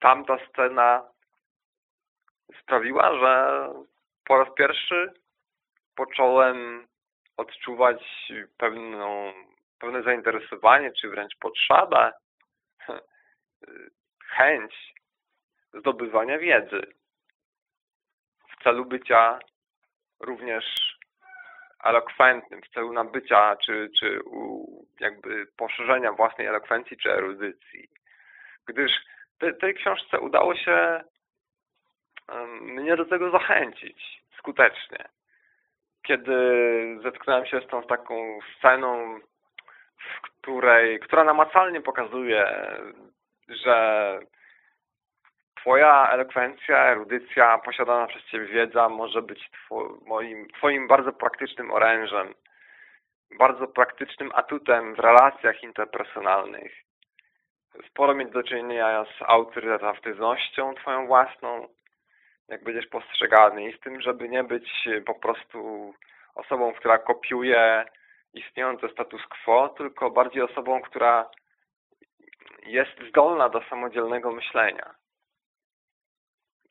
tamta scena sprawiła, że po raz pierwszy począłem odczuwać pewną, pewne zainteresowanie, czy wręcz potrzebę, chęć zdobywania wiedzy w celu bycia również elokwentnym, w celu nabycia, czy, czy jakby poszerzenia własnej elokwencji, czy erudycji. Gdyż te, tej książce udało się mnie do tego zachęcić skutecznie. Kiedy zetknąłem się z tą taką sceną, w której, która namacalnie pokazuje, że Twoja elokwencja, erudycja, posiadana przez Ciebie wiedza może być moim, Twoim bardzo praktycznym orężem, bardzo praktycznym atutem w relacjach interpersonalnych. Sporo mieć do czynienia z autorytatywnością Twoją własną, jak będziesz postrzegany i z tym, żeby nie być po prostu osobą, która kopiuje istniejące status quo, tylko bardziej osobą, która jest zdolna do samodzielnego myślenia.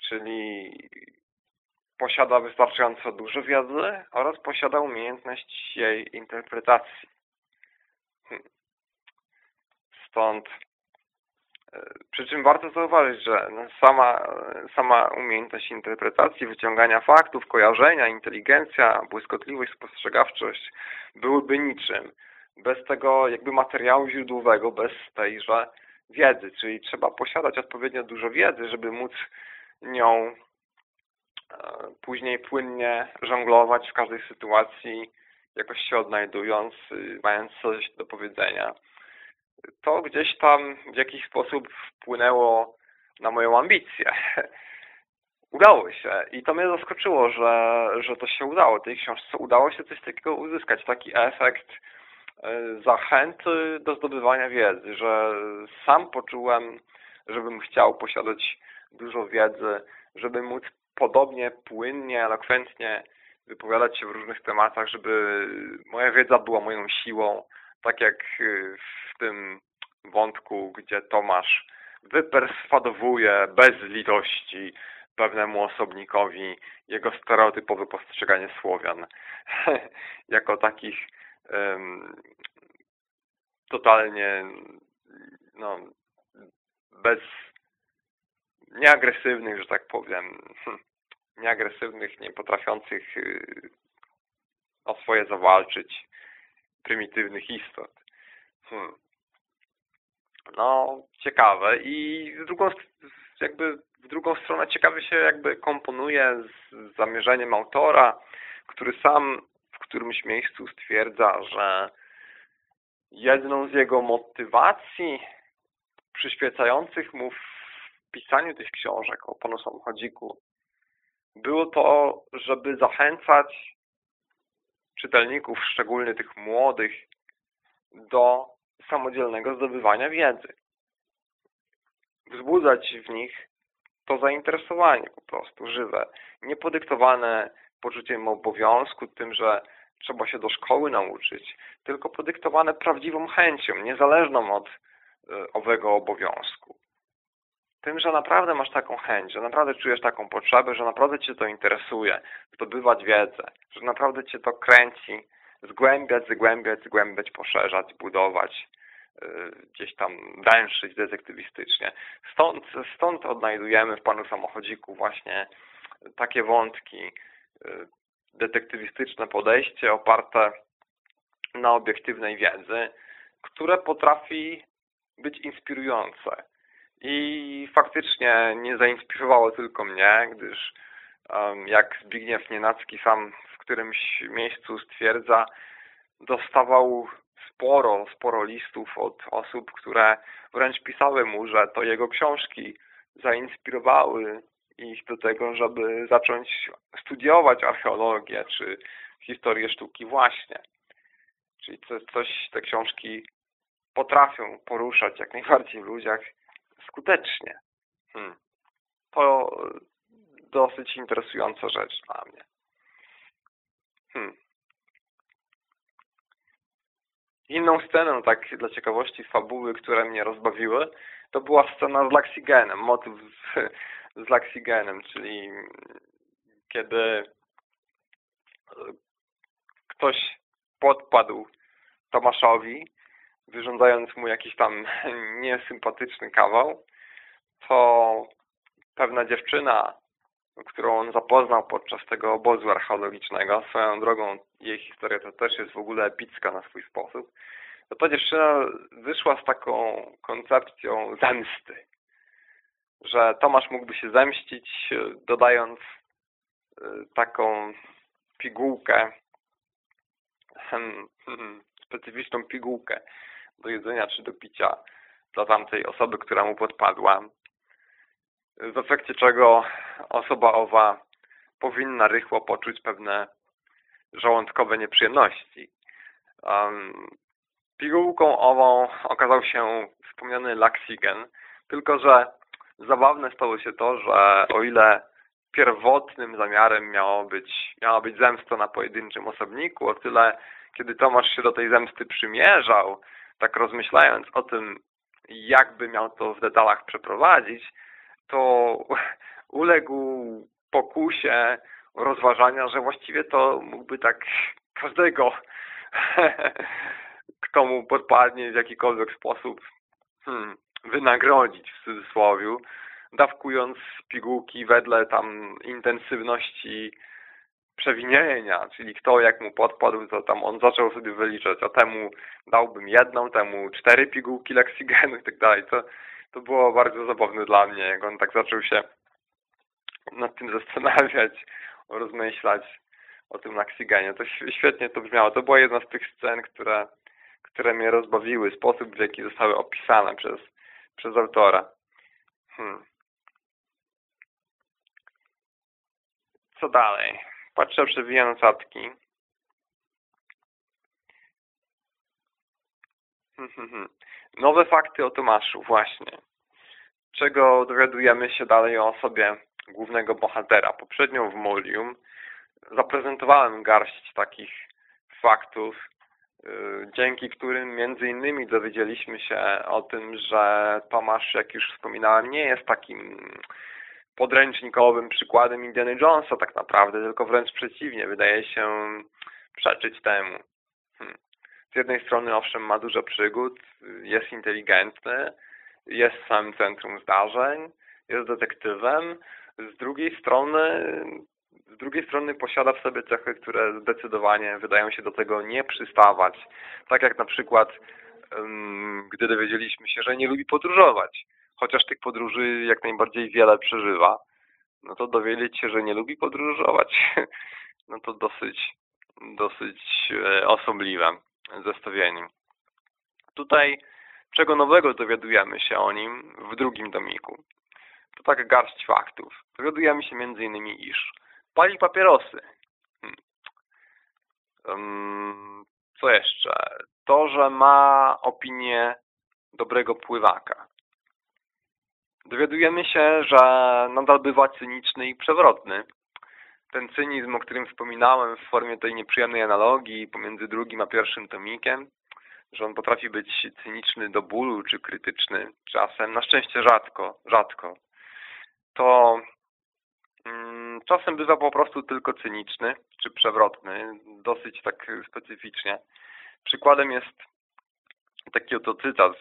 Czyli posiada wystarczająco dużo wiedzy oraz posiada umiejętność jej interpretacji. Hmm. Stąd przy czym warto zauważyć, że sama, sama umiejętność interpretacji, wyciągania faktów, kojarzenia, inteligencja, błyskotliwość, spostrzegawczość byłyby niczym. Bez tego jakby materiału źródłowego, bez tejże wiedzy. Czyli trzeba posiadać odpowiednio dużo wiedzy, żeby móc nią e, później płynnie żonglować w każdej sytuacji, jakoś się odnajdując, y, mając coś do powiedzenia to gdzieś tam w jakiś sposób wpłynęło na moją ambicję. Udało się i to mnie zaskoczyło, że, że to się udało. Tej książce udało się coś takiego uzyskać, taki efekt e, zachęty do zdobywania wiedzy, że sam poczułem, żebym chciał posiadać dużo wiedzy, żeby móc podobnie płynnie, elokwentnie wypowiadać się w różnych tematach, żeby moja wiedza była moją siłą, tak jak w tym wątku, gdzie Tomasz wyperswadowuje bez litości pewnemu osobnikowi jego stereotypowe postrzeganie Słowian. Jako takich um, totalnie no, bez nieagresywnych, że tak powiem, nieagresywnych, nie potrafiących y, o swoje zawalczyć prymitywnych istot. Hmm no, ciekawe i w drugą, jakby w drugą stronę ciekawie się jakby komponuje z zamierzeniem autora, który sam w którymś miejscu stwierdza, że jedną z jego motywacji przyświecających mu w pisaniu tych książek o panu samochodziku było to, żeby zachęcać czytelników, szczególnie tych młodych, do samodzielnego zdobywania wiedzy. Wzbudzać w nich to zainteresowanie po prostu żywe, niepodyktowane poczuciem obowiązku, tym, że trzeba się do szkoły nauczyć, tylko podyktowane prawdziwą chęcią, niezależną od e, owego obowiązku. Tym, że naprawdę masz taką chęć, że naprawdę czujesz taką potrzebę, że naprawdę Cię to interesuje, zdobywać wiedzę, że naprawdę Cię to kręci, zgłębiać, zgłębiać, zgłębiać, poszerzać, budować, y, gdzieś tam węszyć detektywistycznie. Stąd, stąd odnajdujemy w Panu Samochodziku właśnie takie wątki, y, detektywistyczne podejście oparte na obiektywnej wiedzy, które potrafi być inspirujące. I faktycznie nie zainspirowało tylko mnie, gdyż jak Zbigniew Nienacki sam w którymś miejscu stwierdza, dostawał sporo, sporo listów od osób, które wręcz pisały mu, że to jego książki zainspirowały ich do tego, żeby zacząć studiować archeologię czy historię sztuki właśnie. Czyli to coś, te książki potrafią poruszać jak najbardziej w ludziach skutecznie. Hmm. To dosyć interesująca rzecz dla mnie. Hmm. Inną sceną, tak dla ciekawości fabuły, które mnie rozbawiły, to była scena z Laxigenem, motyw z, z Laxigenem, czyli kiedy ktoś podpadł Tomaszowi, wyrządzając mu jakiś tam niesympatyczny kawał, to pewna dziewczyna, którą on zapoznał podczas tego obozu archeologicznego, swoją drogą jej historia to też jest w ogóle epicka na swój sposób, to ta dziewczyna wyszła z taką koncepcją zemsty, że Tomasz mógłby się zemścić, dodając y, taką pigułkę, hmm, hmm, specyficzną pigułkę do jedzenia czy do picia dla tamtej osoby, która mu podpadła, w efekcie czego osoba owa powinna rychło poczuć pewne żołądkowe nieprzyjemności. Um, pigułką ową okazał się wspomniany laksigen, tylko że zabawne stało się to, że o ile pierwotnym zamiarem miało być, miała być zemsta na pojedynczym osobniku, o tyle kiedy Tomasz się do tej zemsty przymierzał, tak rozmyślając o tym, jakby miał to w detalach przeprowadzić, to uległ pokusie rozważania, że właściwie to mógłby tak każdego, kto mu podpadnie w jakikolwiek sposób hmm, wynagrodzić w cudzysłowie, dawkując pigułki wedle tam intensywności przewinienia, czyli kto jak mu podpadł, to tam on zaczął sobie wyliczać, a temu dałbym jedną, temu cztery pigułki leksygenu i tak dalej. To, to było bardzo zabawne dla mnie, jak on tak zaczął się nad tym zastanawiać, rozmyślać o tym leksygenie. To świetnie to brzmiało. To była jedna z tych scen, które, które mnie rozbawiły, sposób w jaki zostały opisane przez, przez autora. Hmm. Co dalej? Patrzę, przewijam notatki. Nowe fakty o Tomaszu, właśnie. Czego dowiadujemy się dalej o osobie głównego bohatera. Poprzednio w Molium zaprezentowałem garść takich faktów, y, dzięki którym między innymi dowiedzieliśmy się o tym, że Tomasz, jak już wspominałem, nie jest takim podręcznikowym przykładem Indiana Jonesa tak naprawdę, tylko wręcz przeciwnie, wydaje się przeczyć temu. Hmm. Z jednej strony owszem ma dużo przygód, jest inteligentny, jest w samym centrum zdarzeń, jest detektywem, z drugiej strony z drugiej strony posiada w sobie cechy, które zdecydowanie wydają się do tego nie przystawać. Tak jak na przykład gdy dowiedzieliśmy się, że nie lubi podróżować chociaż tych podróży jak najbardziej wiele przeżywa, no to dowiedzieć się, że nie lubi podróżować, no to dosyć, dosyć e, osobliwe zestawienie. Tutaj czego nowego dowiadujemy się o nim w drugim domiku? To tak garść faktów. Dowiadujemy się innymi, iż pali papierosy. Hmm. Co jeszcze? To, że ma opinię dobrego pływaka. Dowiadujemy się, że nadal bywa cyniczny i przewrotny. Ten cynizm, o którym wspominałem w formie tej nieprzyjemnej analogii pomiędzy drugim a pierwszym tomikiem, że on potrafi być cyniczny do bólu czy krytyczny czasem, na szczęście rzadko, rzadko, to mm, czasem bywa po prostu tylko cyniczny czy przewrotny, dosyć tak specyficznie. Przykładem jest taki oto cytat,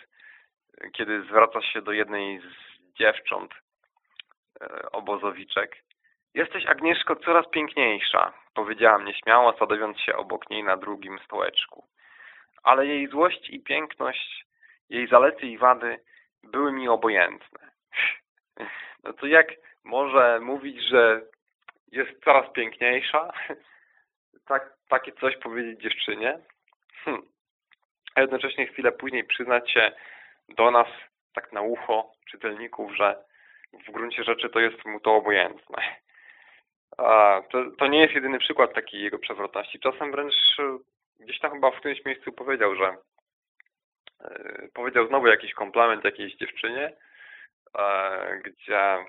kiedy zwraca się do jednej z dziewcząt e, obozowiczek. Jesteś, Agnieszko, coraz piękniejsza, powiedziała mnie śmiało, sadowiąc się obok niej na drugim stołeczku. Ale jej złość i piękność, jej zalety i wady były mi obojętne. No to jak może mówić, że jest coraz piękniejsza? Tak, takie coś powiedzieć dziewczynie? a jednocześnie chwilę później przyznać się do nas, tak na ucho czytelników, że w gruncie rzeczy to jest mu to obojętne. To, to nie jest jedyny przykład takiej jego przewrotności. Czasem wręcz e, gdzieś tam chyba w którymś miejscu powiedział, że e, powiedział znowu jakiś komplement jakiejś dziewczynie, e, gdzie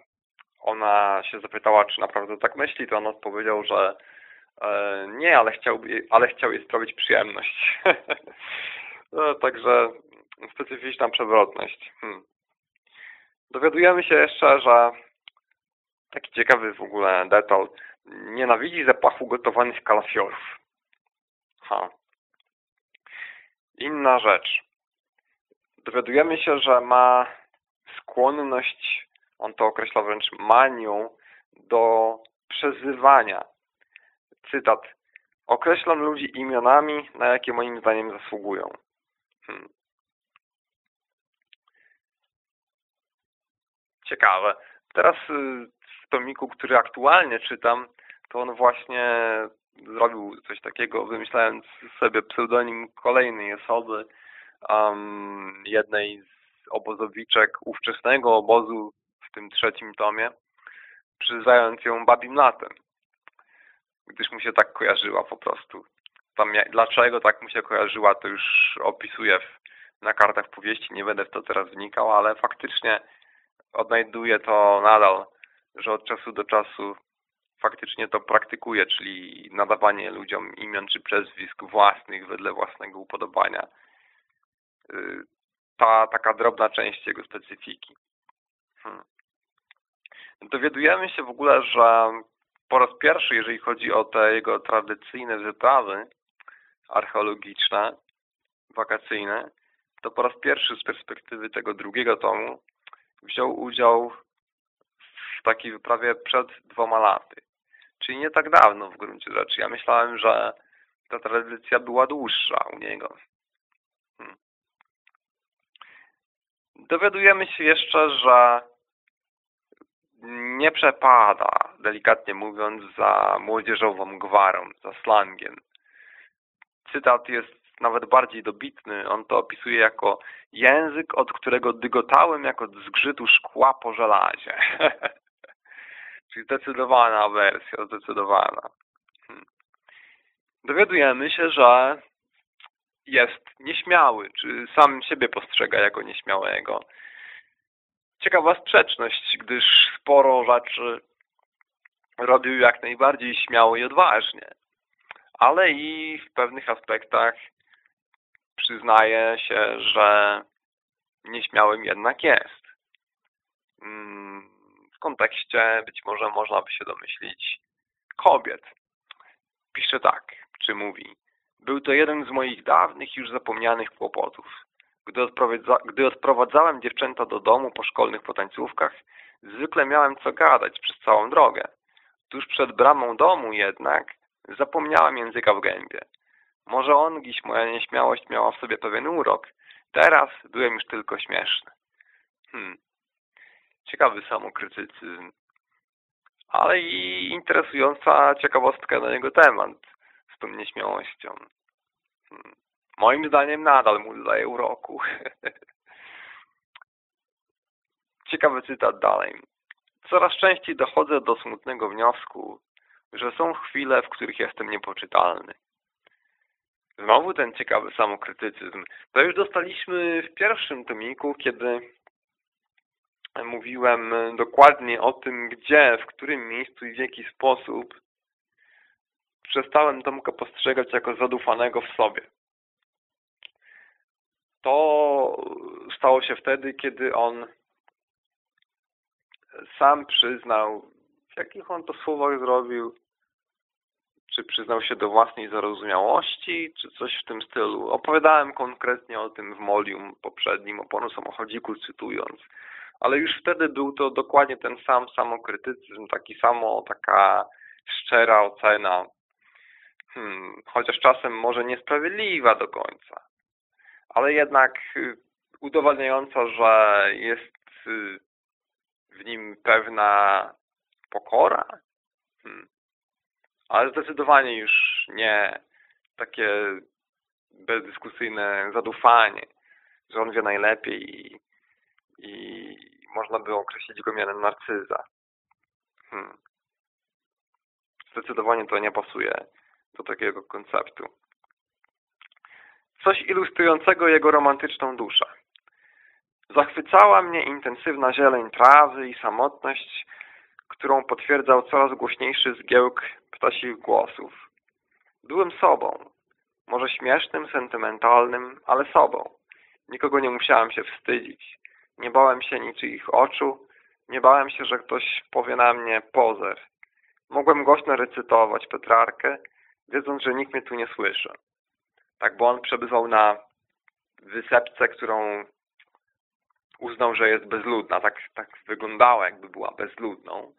ona się zapytała, czy naprawdę tak myśli, to on odpowiedział, że nie, ale chciał, ale chciał jej sprawić przyjemność. no, także specyficzna przewrotność. Hmm. Dowiadujemy się jeszcze, że taki ciekawy w ogóle detal, nienawidzi zapachu gotowanych kalafiorów. Ha. Inna rzecz. Dowiadujemy się, że ma skłonność, on to określa wręcz manią, do przezywania. Cytat. Określam ludzi imionami, na jakie moim zdaniem zasługują. Hmm. Ciekawe. Teraz y, w tomiku, który aktualnie czytam, to on właśnie zrobił coś takiego, wymyślając sobie pseudonim kolejnej osoby, um, jednej z obozowiczek ówczesnego obozu w tym trzecim tomie, przyzając ją Babim Latem, gdyż mu się tak kojarzyła po prostu. Tam, dlaczego tak mu się kojarzyła, to już opisuję w, na kartach powieści, nie będę w to teraz wnikał, ale faktycznie odnajduję to nadal że od czasu do czasu faktycznie to praktykuje, czyli nadawanie ludziom imion czy przezwisk własnych wedle własnego upodobania. Y, ta taka drobna część jego specyfiki. Hmm. Dowiadujemy się w ogóle, że po raz pierwszy, jeżeli chodzi o te jego tradycyjne wyprawy archeologiczne, wakacyjne, to po raz pierwszy z perspektywy tego drugiego tomu wziął udział w takiej wyprawie przed dwoma laty. Czyli nie tak dawno w gruncie rzeczy. Ja myślałem, że ta tradycja była dłuższa u niego. Hmm. Dowiadujemy się jeszcze, że nie przepada, delikatnie mówiąc, za młodzieżową gwarą, za slangiem. Cytat jest nawet bardziej dobitny. On to opisuje jako język, od którego dygotałem jak od zgrzytu szkła po żelazie. Czyli zdecydowana wersja, zdecydowana. Hmm. Dowiadujemy się, że jest nieśmiały, czy sam siebie postrzega jako nieśmiałego. Ciekawa sprzeczność, gdyż sporo rzeczy robił jak najbardziej śmiało i odważnie, ale i w pewnych aspektach przyznaje się, że nieśmiałym jednak jest. Hmm w kontekście, być może można by się domyślić, kobiet. Pisze tak, czy mówi. Był to jeden z moich dawnych, już zapomnianych kłopotów. Gdy, odprowadza, gdy odprowadzałem dziewczęta do domu po szkolnych potańcówkach, zwykle miałem co gadać przez całą drogę. Tuż przed bramą domu jednak zapomniałem języka w gębie. Może on, moja nieśmiałość miała w sobie pewien urok. Teraz byłem już tylko śmieszny. Hmm ciekawy samokrytycyzm, ale i interesująca ciekawostka na jego temat z tą nieśmiałością. Hmm. Moim zdaniem nadal mu daje uroku. Ciekawy cytat dalej. Coraz częściej dochodzę do smutnego wniosku, że są chwile, w których jestem niepoczytalny. Znowu ten ciekawy samokrytycyzm. To już dostaliśmy w pierwszym tomiku, kiedy mówiłem dokładnie o tym, gdzie, w którym miejscu i w jaki sposób przestałem Tomka postrzegać jako zadufanego w sobie. To stało się wtedy, kiedy on sam przyznał, w jakich on to słowach zrobił, czy przyznał się do własnej zarozumiałości, czy coś w tym stylu. Opowiadałem konkretnie o tym w Molium poprzednim, o panu samochodziku, cytując ale już wtedy był to dokładnie ten sam samokrytycyzm, taki samo, taka szczera ocena, hmm, chociaż czasem może niesprawiedliwa do końca, ale jednak y, udowadniająca, że jest y, w nim pewna pokora, hmm. Ale zdecydowanie już nie takie bezdyskusyjne zadufanie, że on wie najlepiej i, i można by określić go mianem narcyza. Hmm. Zdecydowanie to nie pasuje do takiego konceptu. Coś ilustrującego jego romantyczną duszę. Zachwycała mnie intensywna zieleń trawy i samotność, którą potwierdzał coraz głośniejszy zgiełk ptasich głosów. Byłem sobą, może śmiesznym, sentymentalnym, ale sobą. Nikogo nie musiałem się wstydzić. Nie bałem się niczyich oczu, nie bałem się, że ktoś powie na mnie pozer. Mogłem głośno recytować Petrarkę, wiedząc, że nikt mnie tu nie słyszy. Tak, bo on przebywał na wysepce, którą uznał, że jest bezludna. Tak, tak wyglądała, jakby była bezludną.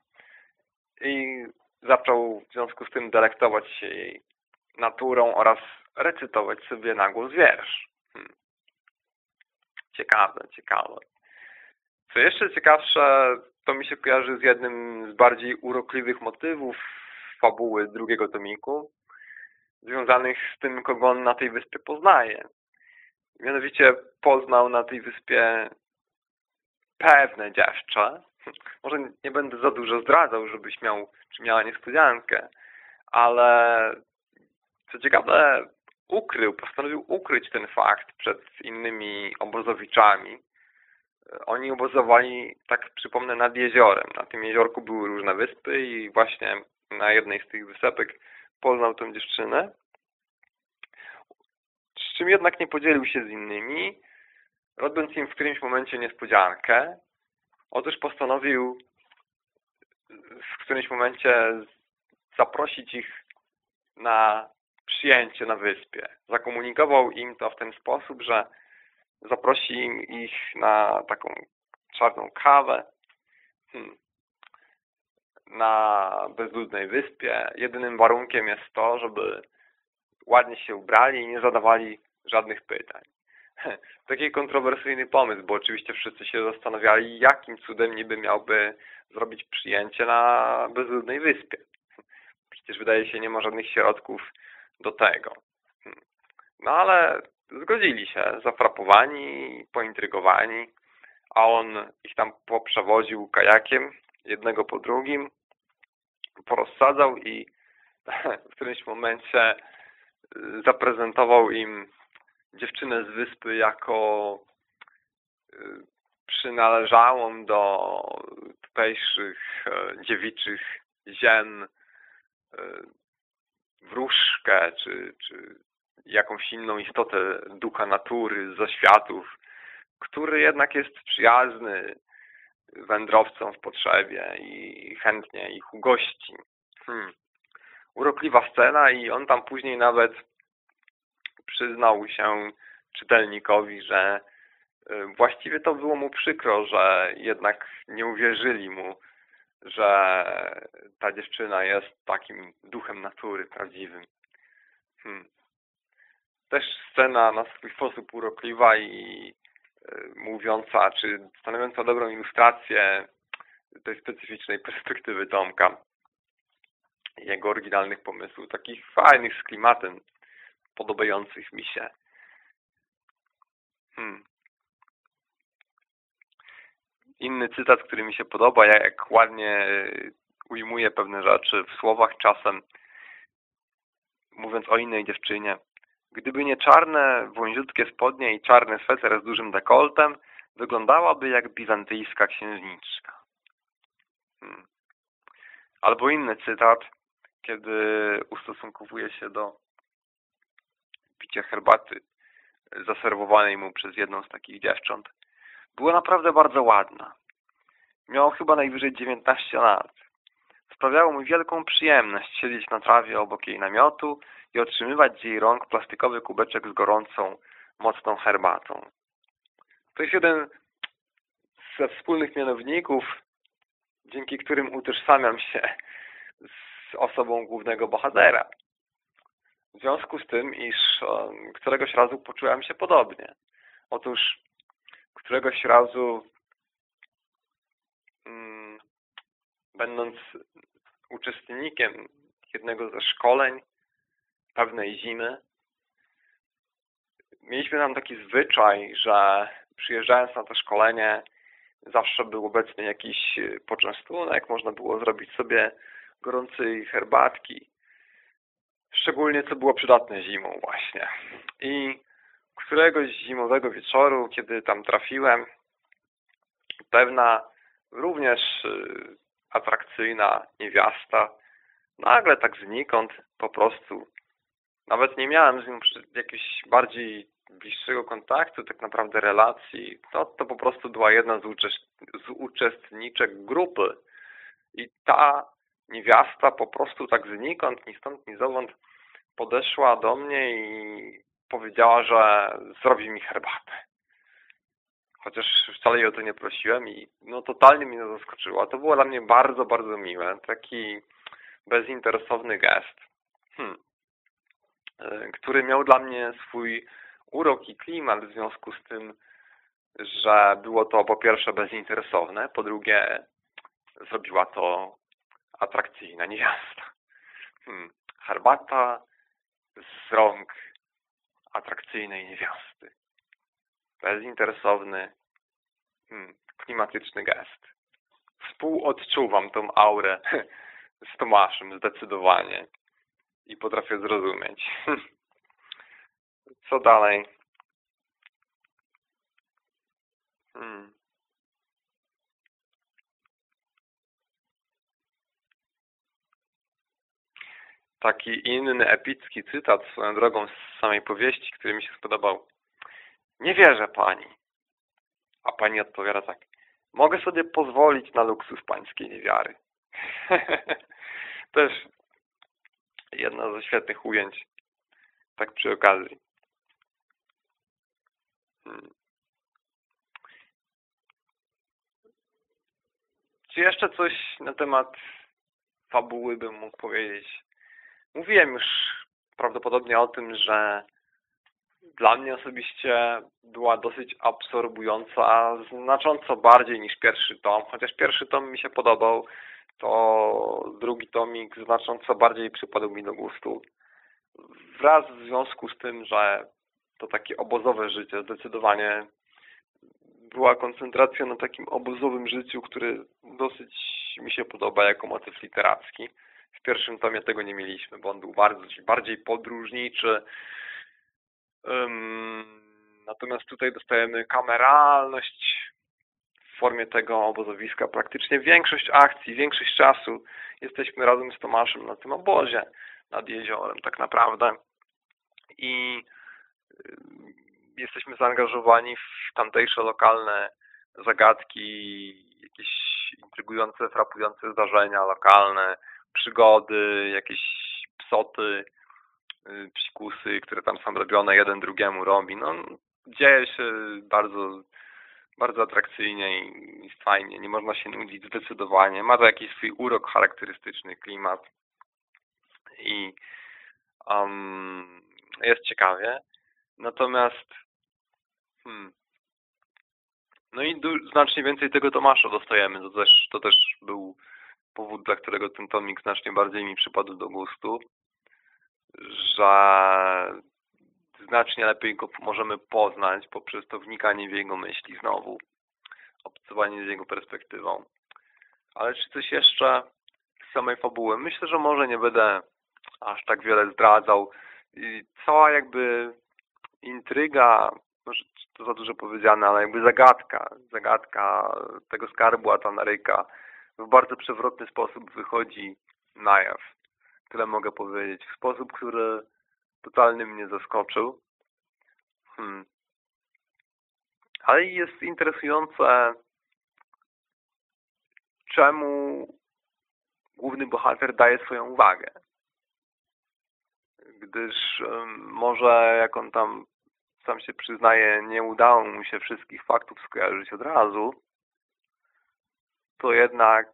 I zaczął w związku z tym delektować się jej naturą oraz recytować sobie na głos wiersz. Hmm. Ciekawe, ciekawe. Co jeszcze ciekawsze, to mi się kojarzy z jednym z bardziej urokliwych motywów fabuły drugiego tomiku, związanych z tym, kogo on na tej wyspie poznaje. Mianowicie poznał na tej wyspie pewne dziewczę. Może nie będę za dużo zdradzał, żebyś miał, czy miała niespodziankę, ale co ciekawe, ukrył, postanowił ukryć ten fakt przed innymi obozowiczami. Oni obozowali, tak przypomnę, nad jeziorem. Na tym jeziorku były różne wyspy i właśnie na jednej z tych wysepek poznał tę dziewczynę. Z czym jednak nie podzielił się z innymi, robiąc im w którymś momencie niespodziankę. Otóż postanowił w którymś momencie zaprosić ich na przyjęcie na wyspie. Zakomunikował im to w ten sposób, że zaprosi ich na taką czarną kawę hmm. na bezludnej wyspie. Jedynym warunkiem jest to, żeby ładnie się ubrali i nie zadawali żadnych pytań. Taki kontrowersyjny pomysł, bo oczywiście wszyscy się zastanawiali, jakim cudem niby miałby zrobić przyjęcie na bezludnej wyspie. Przecież wydaje się, nie ma żadnych środków do tego. No ale zgodzili się, zafrapowani, pointrygowani, a on ich tam poprzewoził kajakiem, jednego po drugim, porozsadzał i w którymś momencie zaprezentował im dziewczynę z wyspy jako y, przynależałą do tutejszych e, dziewiczych ziem y, wróżkę, czy, czy jakąś inną istotę ducha natury, ze światów, który jednak jest przyjazny wędrowcom w potrzebie i chętnie ich ugości. Hmm. Urokliwa scena i on tam później nawet przyznał się czytelnikowi, że y, właściwie to było mu przykro, że jednak nie uwierzyli mu, że ta dziewczyna jest takim duchem natury prawdziwym. Hmm. Też scena na swój sposób urokliwa i y, mówiąca, czy stanowiąca dobrą ilustrację tej specyficznej perspektywy Tomka jego oryginalnych pomysłów, takich fajnych z klimatem, podobających mi się. Hmm. Inny cytat, który mi się podoba, jak ładnie ujmuje pewne rzeczy w słowach czasem, mówiąc o innej dziewczynie. Gdyby nie czarne, wąziutkie spodnie i czarny sweter z dużym dekoltem, wyglądałaby jak bizantyjska księżniczka. Hmm. Albo inny cytat, kiedy ustosunkowuje się do picia herbaty zaserwowanej mu przez jedną z takich dziewcząt. Była naprawdę bardzo ładna. Miała chyba najwyżej 19 lat. Sprawiało mi wielką przyjemność siedzieć na trawie obok jej namiotu i otrzymywać z jej rąk plastikowy kubeczek z gorącą, mocną herbatą. To jest jeden ze wspólnych mianowników, dzięki którym utożsamiam się z osobą głównego bohatera. W związku z tym, iż któregoś razu poczułem się podobnie. Otóż któregoś razu mm, będąc uczestnikiem jednego ze szkoleń pewnej zimy mieliśmy tam taki zwyczaj, że przyjeżdżając na to szkolenie zawsze był obecny jakiś poczęstunek, można było zrobić sobie gorącej herbatki. Szczególnie co było przydatne zimą właśnie. I któregoś zimowego wieczoru, kiedy tam trafiłem, pewna również y, atrakcyjna niewiasta nagle tak znikąd po prostu nawet nie miałem z nią jakiegoś bardziej bliższego kontaktu, tak naprawdę relacji. To, to po prostu była jedna z, z uczestniczek grupy. I ta niewiasta po prostu tak znikąd, ni stąd, ni zowąd podeszła do mnie i powiedziała, że zrobi mi herbatę. Chociaż wcale jej o to nie prosiłem i no totalnie mnie to zaskoczyło. To było dla mnie bardzo, bardzo miłe. Taki bezinteresowny gest, hmm. E, który miał dla mnie swój urok i klimat w związku z tym, że było to po pierwsze bezinteresowne, po drugie zrobiła to atrakcyjna niewiasta. Hmm. Herbata z rąk atrakcyjnej niewiasty. Bezinteresowny, hmm, klimatyczny gest. Współodczuwam tą aurę z Tomaszem zdecydowanie i potrafię zrozumieć. Co dalej? Hmm. Taki inny epicki cytat swoją drogą z samej powieści, który mi się spodobał. Nie wierzę pani. A pani odpowiada tak. Mogę sobie pozwolić na luksus pańskiej niewiary. Też jedno ze świetnych ujęć. Tak przy okazji. Hmm. Czy jeszcze coś na temat fabuły bym mógł powiedzieć? Mówiłem już prawdopodobnie o tym, że dla mnie osobiście była dosyć absorbująca, znacząco bardziej niż pierwszy tom, chociaż pierwszy tom mi się podobał, to drugi tomik znacząco bardziej przypadł mi do gustu. Wraz w związku z tym, że to takie obozowe życie zdecydowanie była koncentracja na takim obozowym życiu, który dosyć mi się podoba jako motyw literacki. W pierwszym tomie tego nie mieliśmy, bo on był bardzo, bardziej podróżniczy. Natomiast tutaj dostajemy kameralność w formie tego obozowiska. Praktycznie większość akcji, większość czasu jesteśmy razem z Tomaszem na tym obozie nad jeziorem tak naprawdę. I jesteśmy zaangażowani w tamtejsze lokalne zagadki, jakieś intrygujące, frapujące zdarzenia lokalne, przygody, jakieś psoty, y, psikusy, które tam są robione, jeden drugiemu robi. No, dzieje się bardzo, bardzo atrakcyjnie i fajnie. Nie można się nudzić zdecydowanie. Ma to jakiś swój urok charakterystyczny, klimat i um, jest ciekawie. Natomiast hmm, no i znacznie więcej tego Tomasza dostajemy. To też, to też był powód, dla którego ten tomik znacznie bardziej mi przypadł do gustu, że znacznie lepiej go możemy poznać poprzez to wnikanie w jego myśli znowu, obcowanie z jego perspektywą. Ale czy coś jeszcze z samej fabuły? Myślę, że może nie będę aż tak wiele zdradzał. I cała jakby intryga, może to za dużo powiedziane, ale jakby zagadka, zagadka tego skarbu Atanaryka w bardzo przewrotny sposób wychodzi na jaw. Tyle mogę powiedzieć. W sposób, który totalnie mnie zaskoczył. Hmm. Ale jest interesujące, czemu główny bohater daje swoją uwagę. Gdyż może, jak on tam sam się przyznaje, nie udało mu się wszystkich faktów skojarzyć od razu, to jednak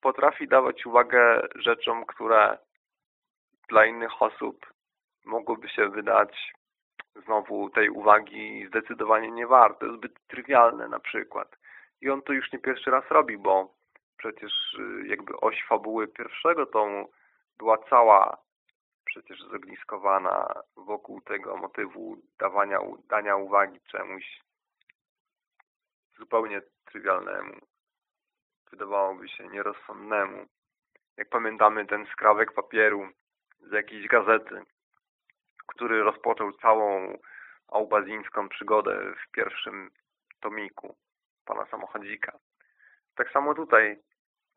potrafi dawać uwagę rzeczom, które dla innych osób mogłoby się wydać znowu tej uwagi zdecydowanie nie warte, zbyt trywialne na przykład. I on to już nie pierwszy raz robi, bo przecież y, jakby oś fabuły pierwszego tomu była cała przecież zogniskowana wokół tego motywu dawania, dania uwagi czemuś zupełnie trywialnemu, wydawałoby się nierozsądnemu. Jak pamiętamy ten skrawek papieru z jakiejś gazety, który rozpoczął całą aubazińską przygodę w pierwszym tomiku pana samochodzika. Tak samo tutaj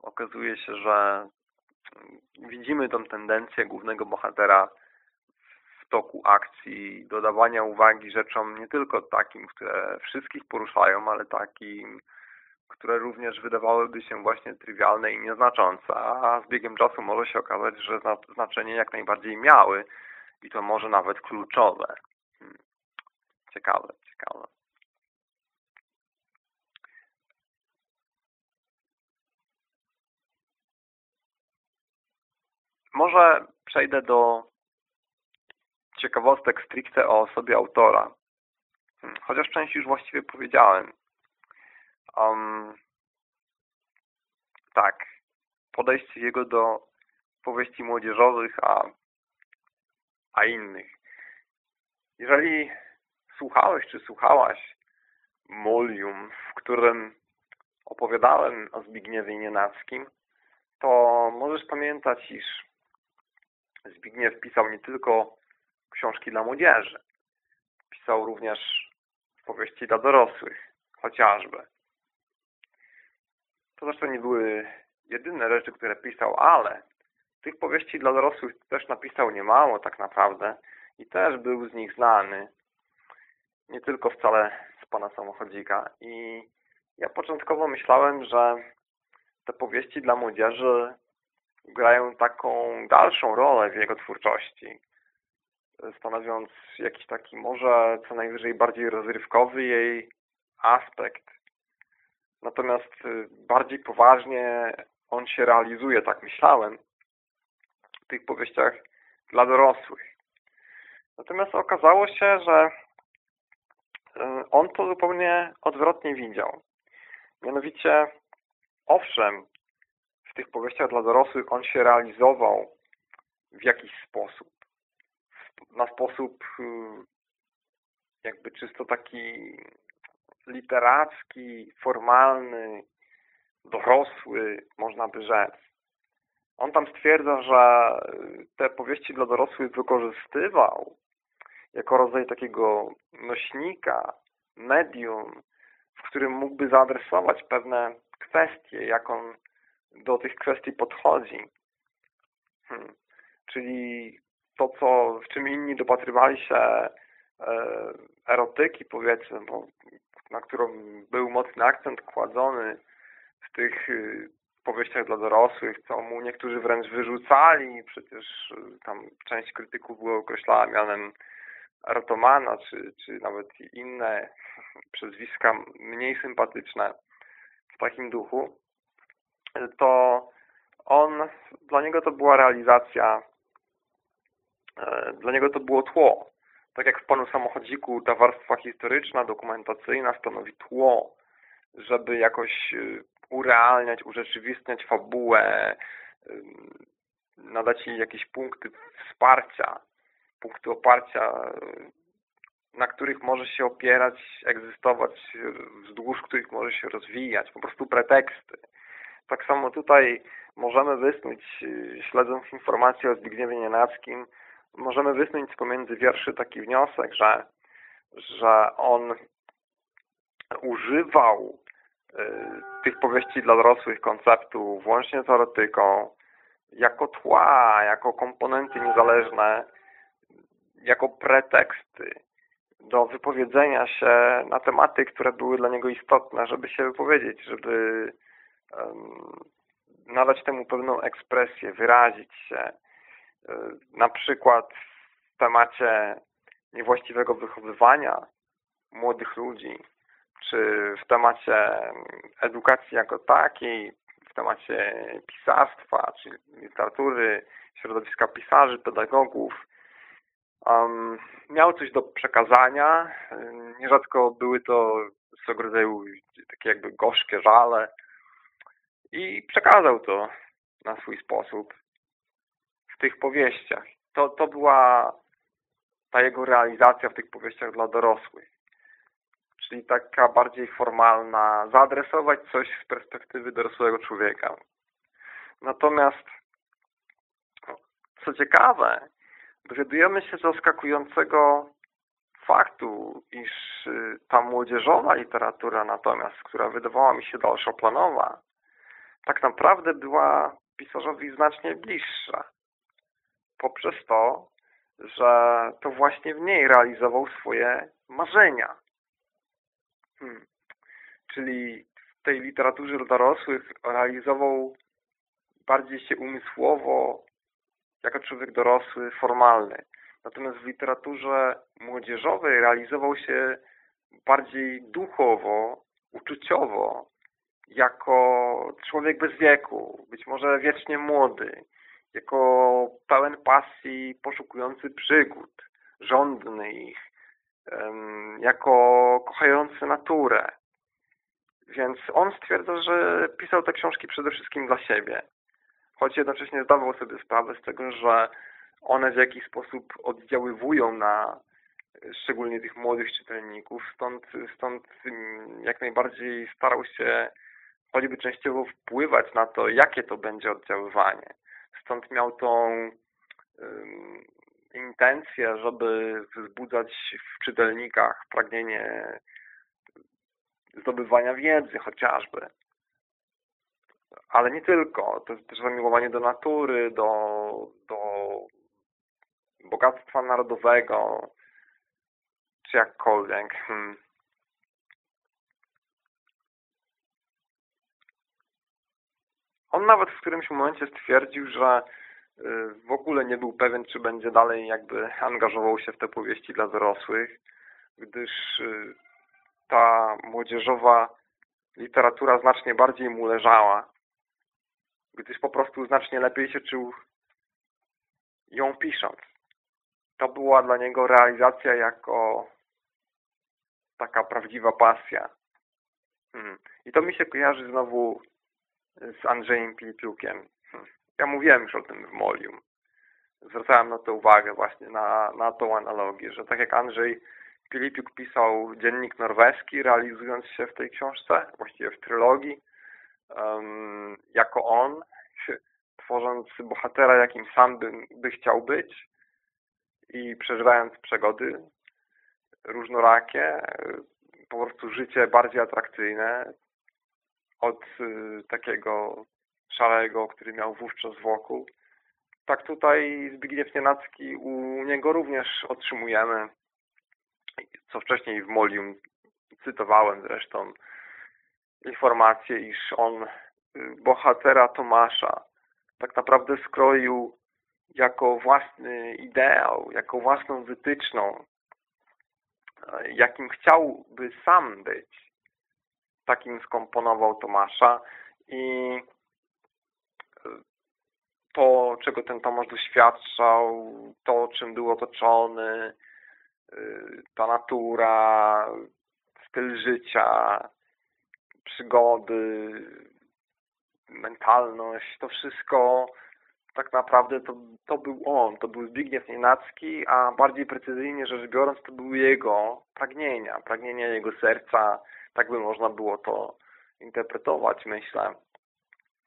okazuje się, że widzimy tą tendencję głównego bohatera w toku akcji dodawania uwagi rzeczom nie tylko takim, które wszystkich poruszają, ale takim, które również wydawałyby się właśnie trywialne i nieznaczące, a z biegiem czasu może się okazać, że znaczenie jak najbardziej miały i to może nawet kluczowe. Hmm. Ciekawe, ciekawe. Może przejdę do ciekawostek stricte o osobie autora. Hmm, chociaż część już właściwie powiedziałem. Um, tak, podejście jego do powieści młodzieżowych, a, a innych. Jeżeli słuchałeś czy słuchałaś Molium, w którym opowiadałem o Zbigniewie Nienackim, to możesz pamiętać, iż Zbigniew pisał nie tylko książki dla młodzieży. Pisał również powieści dla dorosłych, chociażby. To zresztą nie były jedyne rzeczy, które pisał, ale tych powieści dla dorosłych też napisał niemało tak naprawdę i też był z nich znany. Nie tylko wcale z pana samochodzika. I ja początkowo myślałem, że te powieści dla młodzieży grają taką dalszą rolę w jego twórczości, stanowiąc jakiś taki może co najwyżej bardziej rozrywkowy jej aspekt. Natomiast y, bardziej poważnie on się realizuje, tak myślałem, w tych powieściach dla dorosłych. Natomiast okazało się, że y, on to zupełnie odwrotnie widział. Mianowicie, owszem, w tych powieściach dla dorosłych on się realizował w jakiś sposób. Na sposób y, jakby czysto taki literacki, formalny, dorosły, można by rzec. On tam stwierdza, że te powieści dla dorosłych wykorzystywał jako rodzaj takiego nośnika, medium, w którym mógłby zaadresować pewne kwestie, jak on do tych kwestii podchodzi. Hmm. Czyli to, co, w czym inni dopatrywali się e, erotyki, powiedzmy, bo, na którą był mocny akcent kładzony w tych y, powieściach dla dorosłych, co mu niektórzy wręcz wyrzucali, przecież y, tam część krytyków było określała mianem erotomana, czy, czy nawet inne przezwiska mniej sympatyczne w takim duchu to on, dla niego to była realizacja, e, dla niego to było tło. Tak jak w Panu Samochodziku ta warstwa historyczna, dokumentacyjna stanowi tło, żeby jakoś e, urealniać, urzeczywistniać fabułę, e, nadać jej jakieś punkty wsparcia, punkty oparcia, na których może się opierać, egzystować, wzdłuż których może się rozwijać, po prostu preteksty. Tak samo tutaj możemy wysnuć, y, śledząc informacje o Zbigniewie Nienackim, możemy wysnuć pomiędzy wierszy taki wniosek, że, że on używał y, tych powieści dla dorosłych konceptu włącznie z erotyką jako tła, jako komponenty niezależne, jako preteksty do wypowiedzenia się na tematy, które były dla niego istotne, żeby się wypowiedzieć, żeby nadać temu pewną ekspresję, wyrazić się. Na przykład w temacie niewłaściwego wychowywania młodych ludzi, czy w temacie edukacji jako takiej, w temacie pisarstwa, czy literatury, środowiska pisarzy, pedagogów, um, miał coś do przekazania. Nierzadko były to swego rodzaju takie jakby gorzkie żale, i przekazał to na swój sposób w tych powieściach. to, to była ta jego realizacja w tych powieściach dla dorosłych. Czyli taka bardziej formalna, zaadresować coś z perspektywy dorosłego człowieka. Natomiast, co ciekawe, dowiadujemy się zaskakującego faktu, iż y, ta młodzieżowa literatura natomiast, która wydawała mi się dalszoplanowa, tak naprawdę była pisarzowi znacznie bliższa. Poprzez to, że to właśnie w niej realizował swoje marzenia. Hmm. Czyli w tej literaturze dorosłych realizował bardziej się umysłowo, jako człowiek dorosły, formalny. Natomiast w literaturze młodzieżowej realizował się bardziej duchowo, uczuciowo, jako człowiek bez wieku, być może wiecznie młody, jako pełen pasji, poszukujący przygód, żądny ich, jako kochający naturę. Więc on stwierdza, że pisał te książki przede wszystkim dla siebie, choć jednocześnie zdawał sobie sprawę z tego, że one w jakiś sposób oddziaływują na szczególnie tych młodych czytelników, stąd, stąd mm, jak najbardziej starał się choćby częściowo wpływać na to, jakie to będzie oddziaływanie. Stąd miał tą intencję, żeby wzbudzać w czytelnikach pragnienie zdobywania wiedzy chociażby. Ale nie tylko. To jest też zamiłowanie do natury, do, do bogactwa narodowego, czy jakkolwiek. Hmm. On nawet w którymś momencie stwierdził, że y, w ogóle nie był pewien, czy będzie dalej jakby angażował się w te powieści dla dorosłych, gdyż y, ta młodzieżowa literatura znacznie bardziej mu leżała, gdyż po prostu znacznie lepiej się czuł ją pisząc. To była dla niego realizacja jako taka prawdziwa pasja. Hmm. I to mi się kojarzy znowu z Andrzejem Pilipiukiem. Hmm. Ja mówiłem już o tym w Molium. Zwracałem na to uwagę właśnie, na, na tą analogię, że tak jak Andrzej Pilipiuk pisał dziennik norweski, realizując się w tej książce, właściwie w trylogii, um, jako on, tworząc bohatera, jakim sam by, by chciał być i przeżywając przegody różnorakie, po prostu życie bardziej atrakcyjne od y, takiego szarego, który miał wówczas wokół. Tak tutaj Zbigniew Nienacki u niego również otrzymujemy, co wcześniej w Molium cytowałem zresztą, informację, iż on y, bohatera Tomasza tak naprawdę skroił jako własny ideał, jako własną wytyczną, jakim chciałby sam być. Takim skomponował Tomasza i to, czego ten Tomasz doświadczał, to, czym był otoczony, ta natura, styl życia, przygody, mentalność, to wszystko tak naprawdę to, to był on, to był Zbigniew Nienacki, a bardziej precyzyjnie rzecz biorąc to były jego pragnienia, pragnienia jego serca, tak by można było to interpretować, myślę.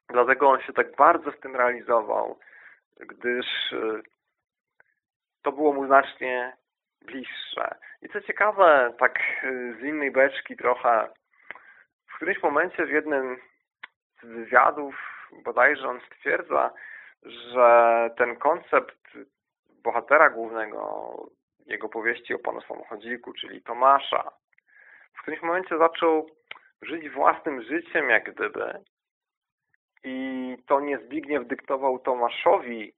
Dlatego on się tak bardzo w tym realizował, gdyż y, to było mu znacznie bliższe. I co ciekawe, tak y, z innej beczki trochę, w którymś momencie w jednym z wywiadów bodajże on stwierdza, że ten koncept bohatera głównego jego powieści o panu samochodziku, czyli Tomasza, w którymś momencie zaczął żyć własnym życiem jak gdyby. I to nie Zbigniew dyktował Tomaszowi,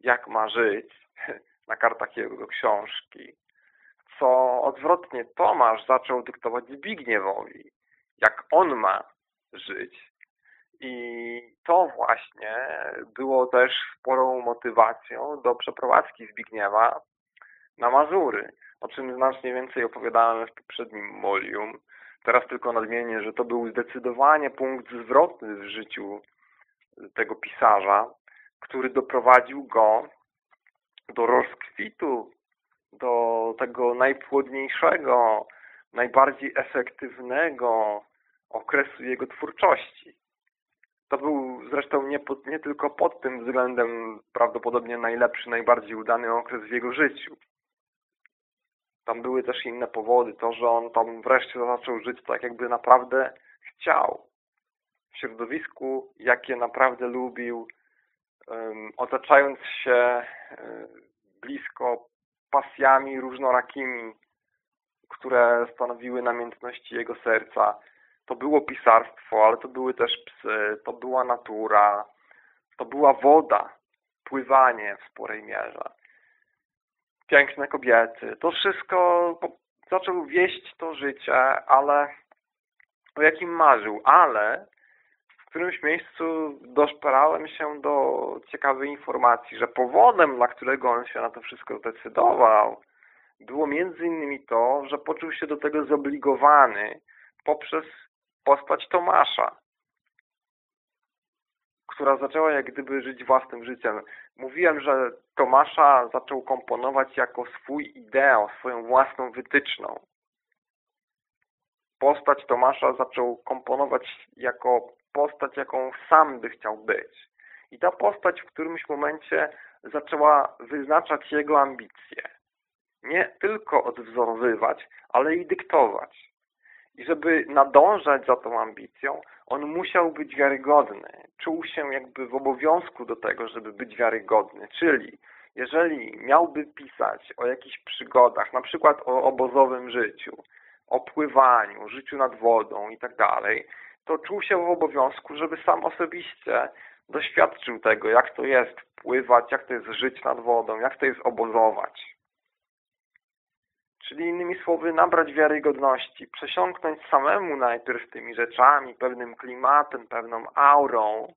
jak ma żyć na kartach jego książki, co odwrotnie Tomasz zaczął dyktować Zbigniewowi, jak on ma żyć. I to właśnie było też sporą motywacją do przeprowadzki Zbigniewa na Mazury, o czym znacznie więcej opowiadałem w poprzednim Molium. Teraz tylko nadmienię, że to był zdecydowanie punkt zwrotny w życiu tego pisarza, który doprowadził go do rozkwitu, do tego najpłodniejszego, najbardziej efektywnego okresu jego twórczości. To był zresztą nie, pod, nie tylko pod tym względem prawdopodobnie najlepszy, najbardziej udany okres w jego życiu. Tam były też inne powody. To, że on tam wreszcie zaczął żyć tak, jakby naprawdę chciał. W środowisku, jakie naprawdę lubił, otaczając się um, blisko pasjami różnorakimi, które stanowiły namiętności jego serca. To było pisarstwo, ale to były też psy, to była natura, to była woda, pływanie w sporej mierze. Piękne kobiety. To wszystko zaczął wieść to życie, ale o jakim marzył, ale w którymś miejscu doszperałem się do ciekawej informacji, że powodem, dla którego on się na to wszystko zdecydował, było między innymi to, że poczuł się do tego zobligowany poprzez postać Tomasza, która zaczęła jak gdyby żyć własnym życiem. Mówiłem, że Tomasza zaczął komponować jako swój ideał, swoją własną wytyczną. Postać Tomasza zaczął komponować jako postać, jaką sam by chciał być. I ta postać w którymś momencie zaczęła wyznaczać jego ambicje. Nie tylko odwzorowywać, ale i dyktować. I żeby nadążać za tą ambicją, on musiał być wiarygodny. Czuł się jakby w obowiązku do tego, żeby być wiarygodny. Czyli jeżeli miałby pisać o jakichś przygodach, na przykład o obozowym życiu, o pływaniu, życiu nad wodą i tak dalej, to czuł się w obowiązku, żeby sam osobiście doświadczył tego, jak to jest pływać, jak to jest żyć nad wodą, jak to jest obozować. Czyli innymi słowy nabrać wiarygodności, przesiąknąć samemu najpierw tymi rzeczami, pewnym klimatem, pewną aurą,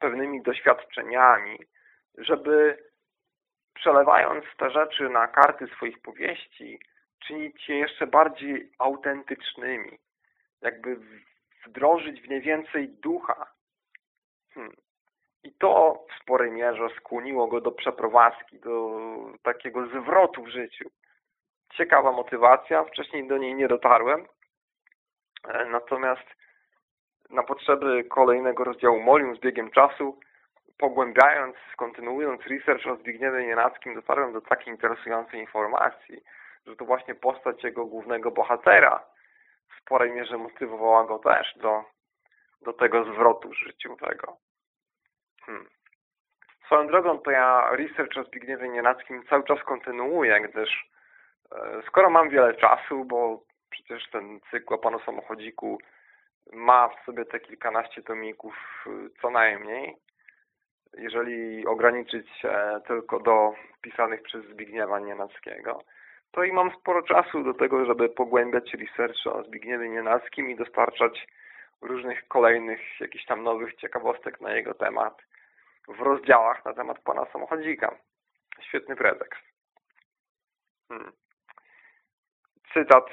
pewnymi doświadczeniami, żeby przelewając te rzeczy na karty swoich powieści, czynić je jeszcze bardziej autentycznymi, jakby wdrożyć w nie więcej ducha. Hmm. I to w sporej mierze skłoniło go do przeprowadzki, do takiego zwrotu w życiu. Ciekawa motywacja, wcześniej do niej nie dotarłem, e, natomiast na potrzeby kolejnego rozdziału Molium z biegiem czasu, pogłębiając, kontynuując research o Zbigniewie Nienackim, dotarłem do takiej interesującej informacji, że to właśnie postać jego głównego bohatera w sporej mierze motywowała go też do, do tego zwrotu życiowego. Hmm. Swoją drogą to ja research o Zbigniewie Nienackim cały czas kontynuuję, gdyż skoro mam wiele czasu, bo przecież ten cykl o panu samochodziku ma w sobie te kilkanaście tomików e, co najmniej, jeżeli ograniczyć się tylko do pisanych przez Zbigniewa Nienackiego, to i mam sporo czasu do tego, żeby pogłębiać research o Zbigniewie Nienackim i dostarczać różnych kolejnych jakichś tam nowych ciekawostek na jego temat w rozdziałach na temat pana samochodzika. Świetny pretekst. Hmm. Cytat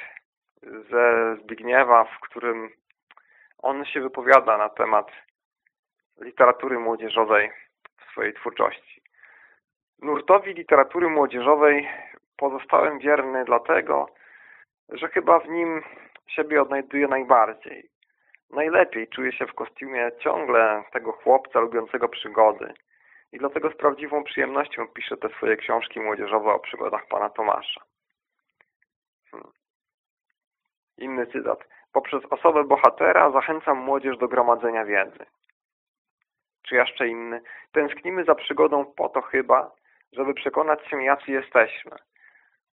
ze Zbigniewa, w którym on się wypowiada na temat literatury młodzieżowej w swojej twórczości. Nurtowi literatury młodzieżowej pozostałem wierny dlatego, że chyba w nim siebie odnajduję najbardziej. Najlepiej czuję się w kostiumie ciągle tego chłopca lubiącego przygody i dlatego z prawdziwą przyjemnością piszę te swoje książki młodzieżowe o przygodach pana Tomasza. Hmm. Inny cytat. Poprzez osobę bohatera zachęcam młodzież do gromadzenia wiedzy. Czy jeszcze inny. Tęsknimy za przygodą po to chyba, żeby przekonać się, jacy jesteśmy.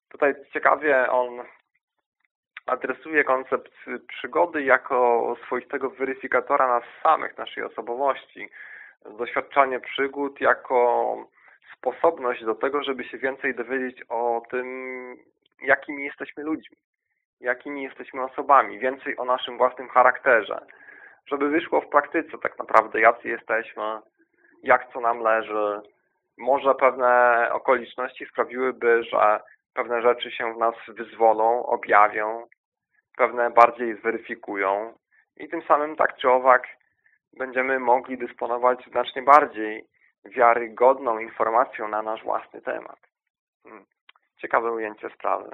Tutaj ciekawie on adresuje koncept przygody jako swoistego weryfikatora nas samych, naszej osobowości. Doświadczanie przygód jako sposobność do tego, żeby się więcej dowiedzieć o tym, jakimi jesteśmy ludźmi, jakimi jesteśmy osobami, więcej o naszym własnym charakterze. Żeby wyszło w praktyce tak naprawdę, jacy jesteśmy, jak co nam leży. Może pewne okoliczności sprawiłyby, że pewne rzeczy się w nas wyzwolą, objawią, pewne bardziej zweryfikują i tym samym tak czy owak będziemy mogli dysponować znacznie bardziej wiarygodną informacją na nasz własny temat. Hmm. Ciekawe ujęcie sprawy.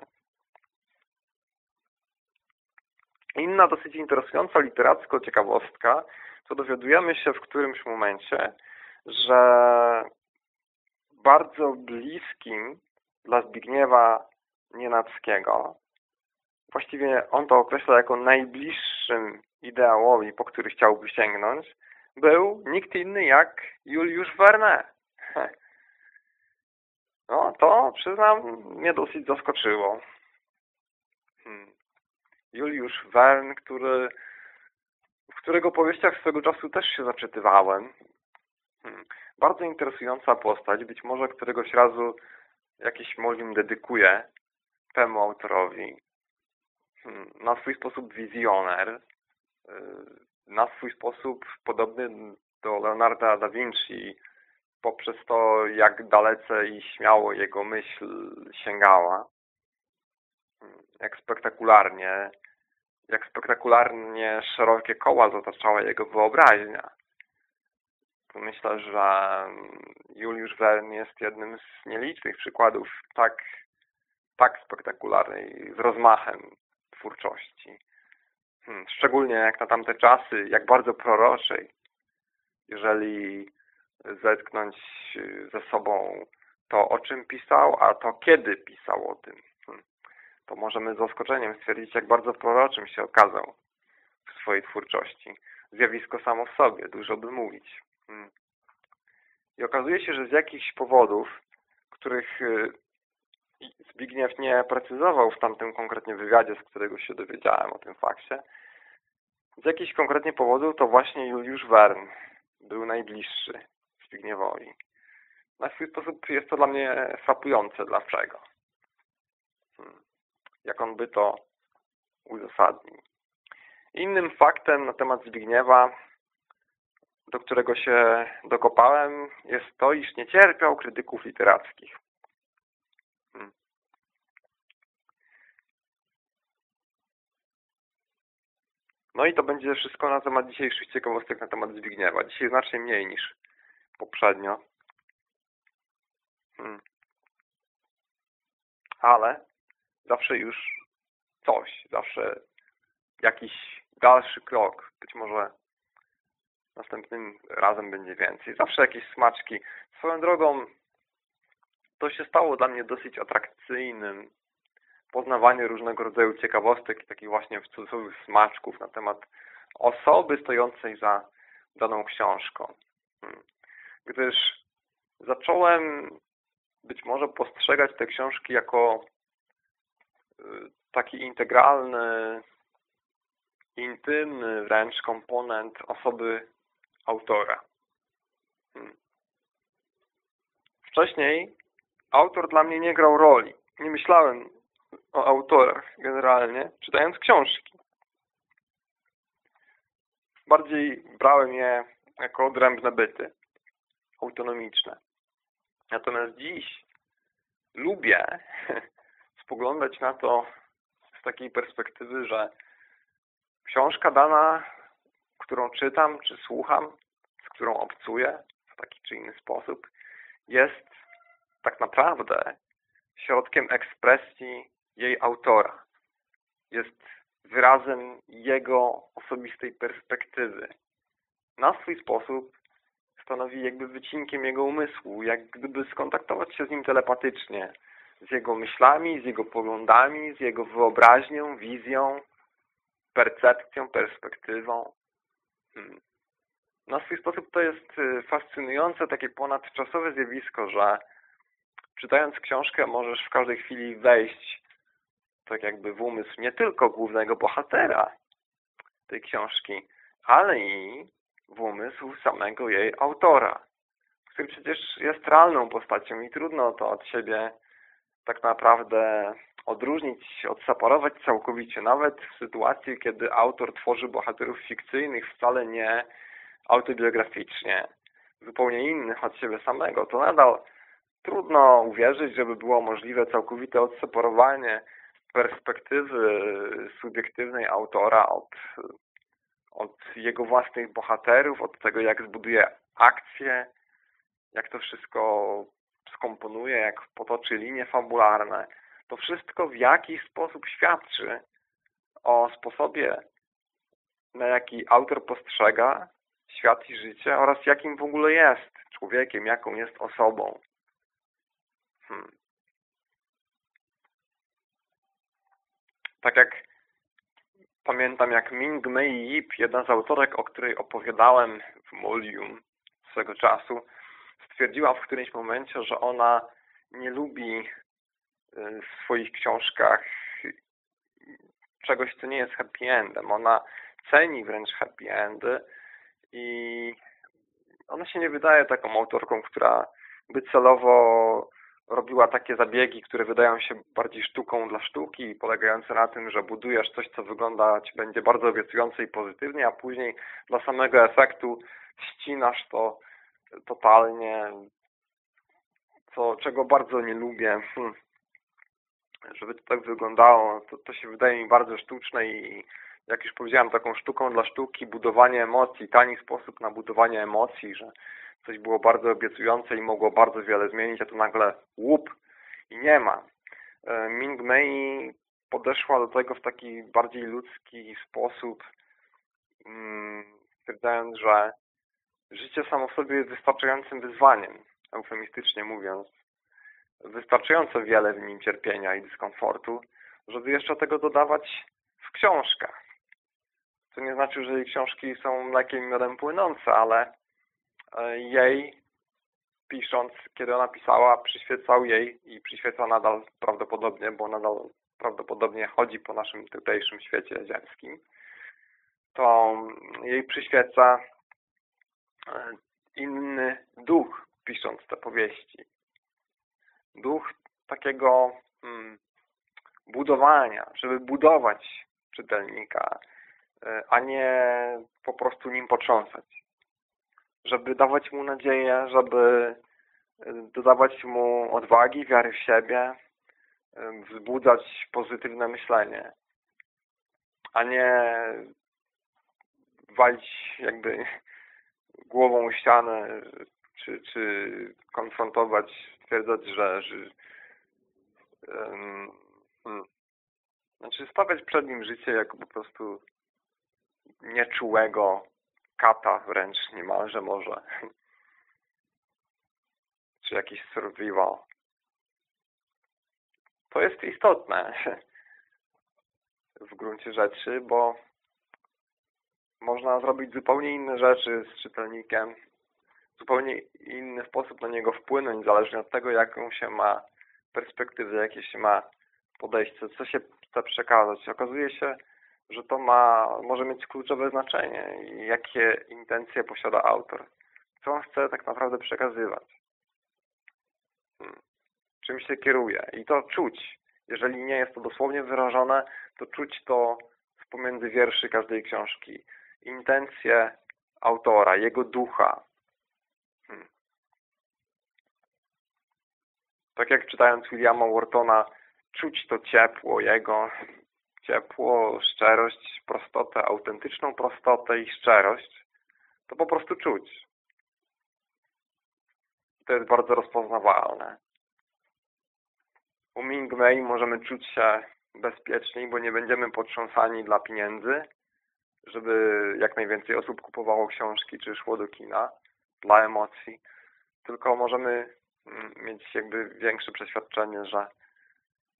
Inna dosyć interesująca literacko ciekawostka, to dowiadujemy się w którymś momencie, że bardzo bliskim dla Zbigniewa Nienackiego, właściwie on to określa jako najbliższym ideałowi, po który chciałby sięgnąć, był nikt inny jak Juliusz Verne. No, to przyznam, mnie dosyć zaskoczyło. Hmm. Juliusz Verne, który, w którego powieściach swego czasu też się zaczytywałem. Hmm. Bardzo interesująca postać, być może któregoś razu jakiś molim dedykuję temu autorowi. Hmm. Na swój sposób wizjoner, y, na swój sposób podobny do Leonarda da Vinci poprzez to, jak dalece i śmiało jego myśl sięgała. Jak spektakularnie jak spektakularnie szerokie koła zataczała jego wyobraźnia. Myślę, że Juliusz Verne jest jednym z nielicznych przykładów tak, tak spektakularnej, z rozmachem twórczości. Hmm, szczególnie jak na tamte czasy, jak bardzo proroczej. Jeżeli zetknąć ze sobą to, o czym pisał, a to kiedy pisał o tym to możemy z zaskoczeniem stwierdzić, jak bardzo proroczym się okazał w swojej twórczości. Zjawisko samo w sobie, dużo by mówić. Hmm. I okazuje się, że z jakichś powodów, których y, Zbigniew nie precyzował w tamtym konkretnie wywiadzie, z którego się dowiedziałem o tym fakcie, z jakichś konkretnie powodów to właśnie Juliusz Wern był najbliższy Zbigniewowi. Na swój sposób jest to dla mnie frapujące. Dlaczego? Jak on by to uzasadnił. Innym faktem na temat Zbigniewa, do którego się dokopałem, jest to, iż nie cierpiał krytyków literackich. Hmm. No i to będzie wszystko na temat dzisiejszych ciekawostek na temat Zbigniewa. Dzisiaj znacznie mniej niż poprzednio. Hmm. Ale zawsze już coś, zawsze jakiś dalszy krok, być może następnym razem będzie więcej. Zawsze jakieś smaczki. Swoją drogą to się stało dla mnie dosyć atrakcyjnym poznawanie różnego rodzaju ciekawostek i takich właśnie w cudzysłowie smaczków na temat osoby stojącej za daną książką. Hmm. Gdyż zacząłem być może postrzegać te książki jako taki integralny, intymny wręcz komponent osoby autora. Hmm. Wcześniej autor dla mnie nie grał roli. Nie myślałem o autorach generalnie, czytając książki. Bardziej brałem je jako odrębne byty, autonomiczne. Natomiast dziś lubię spoglądać na to z takiej perspektywy, że książka dana, którą czytam czy słucham, z którą obcuję w taki czy inny sposób, jest tak naprawdę środkiem ekspresji jej autora. Jest wyrazem jego osobistej perspektywy. Na swój sposób stanowi jakby wycinkiem jego umysłu, jak gdyby skontaktować się z nim telepatycznie, z jego myślami, z jego poglądami, z jego wyobraźnią, wizją, percepcją, perspektywą. Hmm. Na swój sposób to jest y, fascynujące, takie ponadczasowe zjawisko, że czytając książkę możesz w każdej chwili wejść tak jakby w umysł nie tylko głównego bohatera tej książki, ale i w umysł samego jej autora, który przecież jest realną postacią i trudno to od siebie tak naprawdę odróżnić, odseparować całkowicie, nawet w sytuacji, kiedy autor tworzy bohaterów fikcyjnych wcale nie autobiograficznie, zupełnie innych od siebie samego, to nadal trudno uwierzyć, żeby było możliwe całkowite odseparowanie perspektywy subiektywnej autora od, od jego własnych bohaterów, od tego, jak zbuduje akcję, jak to wszystko skomponuje, jak potoczy linie fabularne, to wszystko w jakiś sposób świadczy o sposobie, na jaki autor postrzega świat i życie oraz jakim w ogóle jest człowiekiem, jaką jest osobą. Hmm. Tak jak pamiętam, jak Ming Mei Yip, jedna z autorek, o której opowiadałem w Molium swego czasu, stwierdziła w którymś momencie, że ona nie lubi y, w swoich książkach czegoś, co nie jest happy endem. Ona ceni wręcz happy endy i ona się nie wydaje taką autorką, która by celowo robiła takie zabiegi, które wydają się bardziej sztuką dla sztuki, polegające na tym, że budujesz coś, co wyglądać będzie bardzo obiecujące i pozytywnie, a później dla samego efektu ścinasz to totalnie, co, czego bardzo nie lubię. Hmm. Żeby to tak wyglądało, to, to się wydaje mi bardzo sztuczne i jak już powiedziałem, taką sztuką dla sztuki, budowanie emocji, tani sposób na budowanie emocji, że coś było bardzo obiecujące i mogło bardzo wiele zmienić, a tu nagle łup i nie ma. E, Ming Mei podeszła do tego w taki bardziej ludzki sposób, mm, stwierdzając, że życie samo w sobie jest wystarczającym wyzwaniem, eufemistycznie mówiąc. Wystarczająco wiele w nim cierpienia i dyskomfortu, żeby jeszcze tego dodawać w książkach. To nie znaczy, że jej książki są mlekiem i miodem płynące, ale e, jej pisząc, kiedy ona pisała, przyświecał jej i przyświeca nadal prawdopodobnie, bo nadal prawdopodobnie chodzi po naszym tutejszym świecie ziemskim, to jej przyświeca inny duch, pisząc te powieści. Duch takiego hmm, budowania, żeby budować czytelnika, E, a nie po prostu nim potrząsać. Żeby dawać mu nadzieję, żeby e, dodawać mu odwagi, wiary w siebie, e, wzbudzać pozytywne myślenie, a nie walić jakby głową ścianę, czy, czy konfrontować, stwierdzać, że, że um, znaczy stawiać przed nim życie jako po prostu nieczułego kata wręcz niemalże może. Czy jakiś survival. To jest istotne w gruncie rzeczy, bo można zrobić zupełnie inne rzeczy z czytelnikiem, zupełnie inny sposób na niego wpłynąć, zależnie od tego, jaką się ma perspektywę, jakie się ma podejście, co się chce przekazać. Okazuje się, że to ma, może mieć kluczowe znaczenie i jakie intencje posiada autor. Co on chce tak naprawdę przekazywać. Hmm. Czym się kieruje. I to czuć. Jeżeli nie jest to dosłownie wyrażone, to czuć to pomiędzy wierszy każdej książki. Intencje autora, jego ducha. Hmm. Tak jak czytając Williama Whartona, czuć to ciepło jego, ciepło, szczerość, prostotę, autentyczną prostotę i szczerość, to po prostu czuć. To jest bardzo rozpoznawalne. U Ming Mei możemy czuć się bezpieczniej, bo nie będziemy potrząsani dla pieniędzy, żeby jak najwięcej osób kupowało książki czy szło do kina dla emocji, tylko możemy mm, mieć jakby większe przeświadczenie, że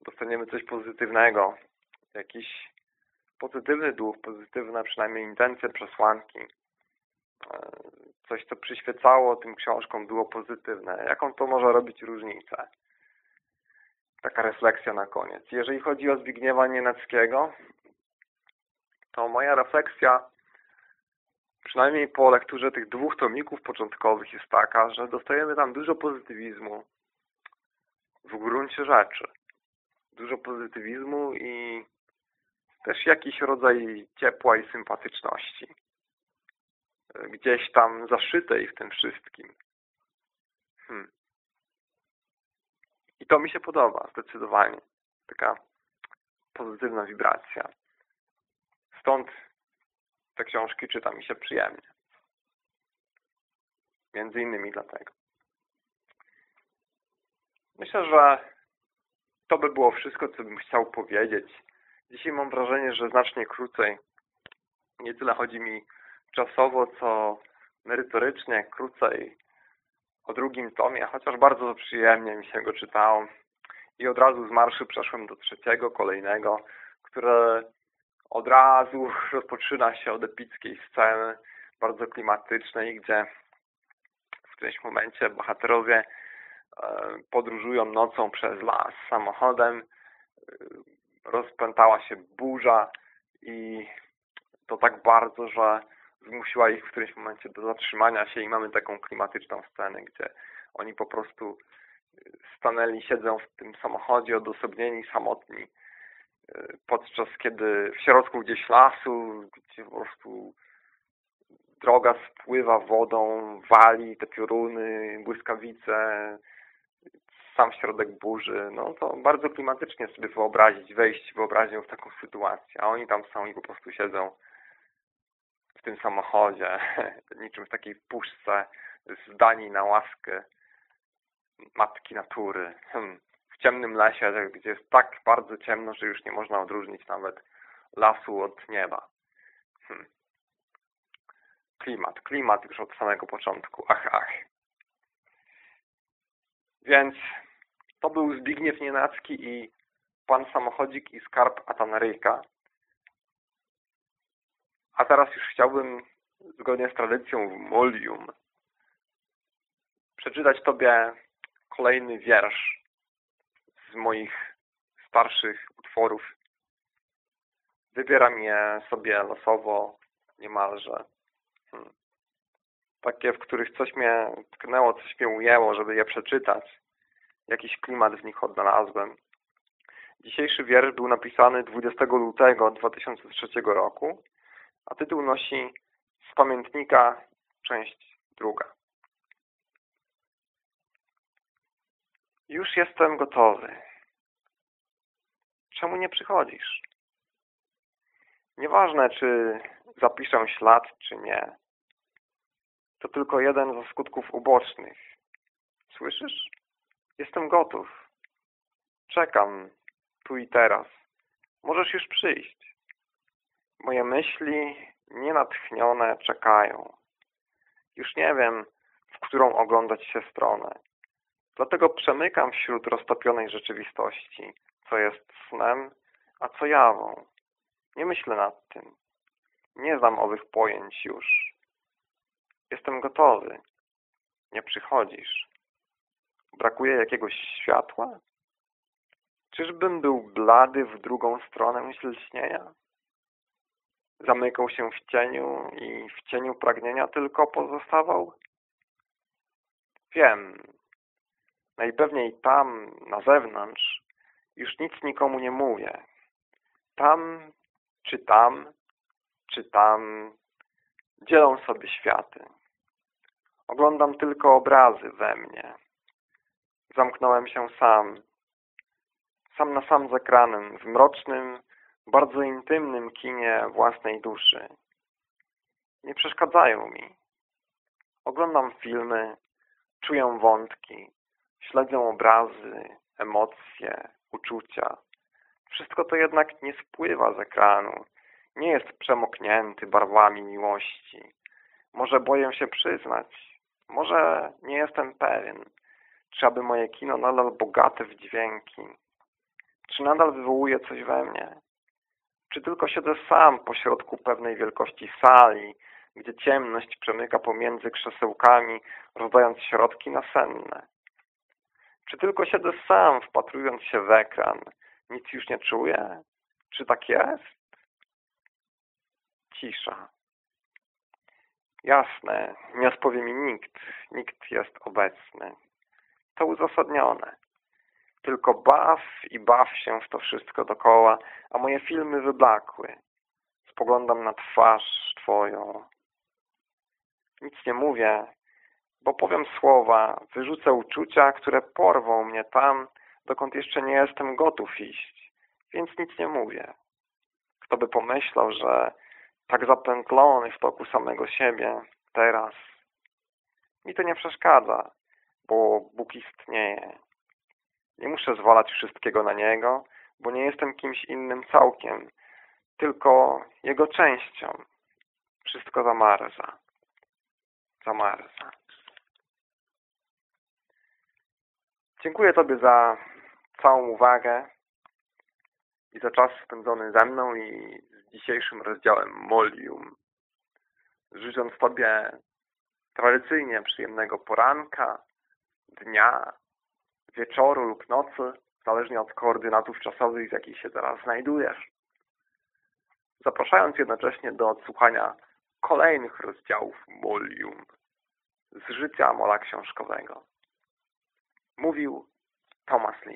dostaniemy coś pozytywnego jakiś pozytywny duch, pozytywne przynajmniej intencje, przesłanki. E, coś, co przyświecało tym książkom, było pozytywne. Jaką to może robić różnicę? Taka refleksja na koniec. Jeżeli chodzi o Zbigniewa Nienackiego, to moja refleksja, przynajmniej po lekturze tych dwóch tomików początkowych, jest taka, że dostajemy tam dużo pozytywizmu w gruncie rzeczy. Dużo pozytywizmu i też jakiś rodzaj ciepła i sympatyczności. Gdzieś tam zaszytej w tym wszystkim. Hmm. I to mi się podoba, zdecydowanie. Taka pozytywna wibracja. Stąd te książki czyta mi się przyjemnie. Między innymi dlatego. Myślę, że to by było wszystko, co bym chciał powiedzieć. Dzisiaj mam wrażenie, że znacznie krócej. Nie tyle chodzi mi czasowo, co merytorycznie, krócej o drugim tomie, chociaż bardzo przyjemnie mi się go czytało. I od razu z marszu przeszłem do trzeciego, kolejnego, które od razu rozpoczyna się od epickiej sceny, bardzo klimatycznej, gdzie w którymś momencie bohaterowie e, podróżują nocą przez las samochodem, e, rozpętała się burza i to tak bardzo, że zmusiła ich w którymś momencie do zatrzymania się i mamy taką klimatyczną scenę, gdzie oni po prostu stanęli, siedzą w tym samochodzie odosobnieni, samotni, podczas kiedy w środku gdzieś lasu, gdzie po prostu droga spływa wodą, wali te pioruny, błyskawice, sam środek burzy, no to bardzo klimatycznie sobie wyobrazić, wejść wyobraźnią w taką sytuację, a oni tam są i po prostu siedzą w tym samochodzie, niczym w takiej puszce, zdani na łaskę matki natury. Hmm. Ciemnym lesie, gdzie jest tak bardzo ciemno, że już nie można odróżnić nawet lasu od nieba. Hmm. Klimat, klimat już od samego początku. Ach, ach. Więc to był Zbigniew Nienacki i Pan Samochodzik i Skarb Atanaryjka. A teraz już chciałbym, zgodnie z tradycją w Molium, przeczytać Tobie kolejny wiersz z moich starszych utworów. Wybieram je sobie losowo niemalże. Hmm. Takie, w których coś mnie tknęło, coś mnie ujęło, żeby je przeczytać. Jakiś klimat w nich odnalazłem. Dzisiejszy wiersz był napisany 20 lutego 2003 roku a tytuł nosi z pamiętnika część druga. Już jestem gotowy. Czemu nie przychodzisz? Nieważne, czy zapiszę ślad, czy nie. To tylko jeden ze skutków ubocznych. Słyszysz? Jestem gotów. Czekam tu i teraz. Możesz już przyjść. Moje myśli nienatchnione czekają. Już nie wiem, w którą oglądać się stronę. Dlatego przemykam wśród roztopionej rzeczywistości, co jest snem, a co jawą. Nie myślę nad tym. Nie znam owych pojęć już. Jestem gotowy. Nie przychodzisz. Brakuje jakiegoś światła? Czyżbym był blady w drugą stronę myśl śnienia? zamykał się w cieniu i w cieniu pragnienia tylko pozostawał? Wiem. Najpewniej tam, na zewnątrz, już nic nikomu nie mówię. Tam, czy tam, czy tam, dzielą sobie światy. Oglądam tylko obrazy we mnie. Zamknąłem się sam, sam na sam z ekranem, w mrocznym, bardzo intymnym kinie własnej duszy. Nie przeszkadzają mi. Oglądam filmy, czuję wątki, śledzę obrazy, emocje, uczucia. Wszystko to jednak nie spływa z ekranu, nie jest przemoknięty barwami miłości. Może boję się przyznać, może nie jestem pewien, czy aby moje kino nadal bogate w dźwięki, czy nadal wywołuje coś we mnie. Czy tylko siedzę sam pośrodku pewnej wielkości sali, gdzie ciemność przemyka pomiędzy krzesełkami, rozdając środki nasenne? Czy tylko siedzę sam, wpatrując się w ekran, nic już nie czuję? Czy tak jest? Cisza. Jasne, nie spowie mi nikt, nikt jest obecny. To uzasadnione. Tylko baw i baw się w to wszystko dokoła, a moje filmy wyblakły. Spoglądam na twarz Twoją. Nic nie mówię, bo powiem słowa, wyrzucę uczucia, które porwą mnie tam, dokąd jeszcze nie jestem gotów iść, więc nic nie mówię. Kto by pomyślał, że tak zapętlony w toku samego siebie, teraz. Mi to nie przeszkadza, bo Bóg istnieje Nie muszę zwalać wszystkiego na Niego, bo nie jestem kimś innym całkiem, tylko Jego częścią. Wszystko zamarza. Zamarza. Dziękuję Tobie za całą uwagę i za czas spędzony ze mną i z dzisiejszym rozdziałem Molium. Życząc Tobie tradycyjnie przyjemnego poranka, dnia, wieczoru lub nocy, zależnie od koordynatów czasowych, w jakich się teraz znajdujesz. Zapraszając jednocześnie do odsłuchania kolejnych rozdziałów Molium z życia mola książkowego. Mówił Thomas Lee.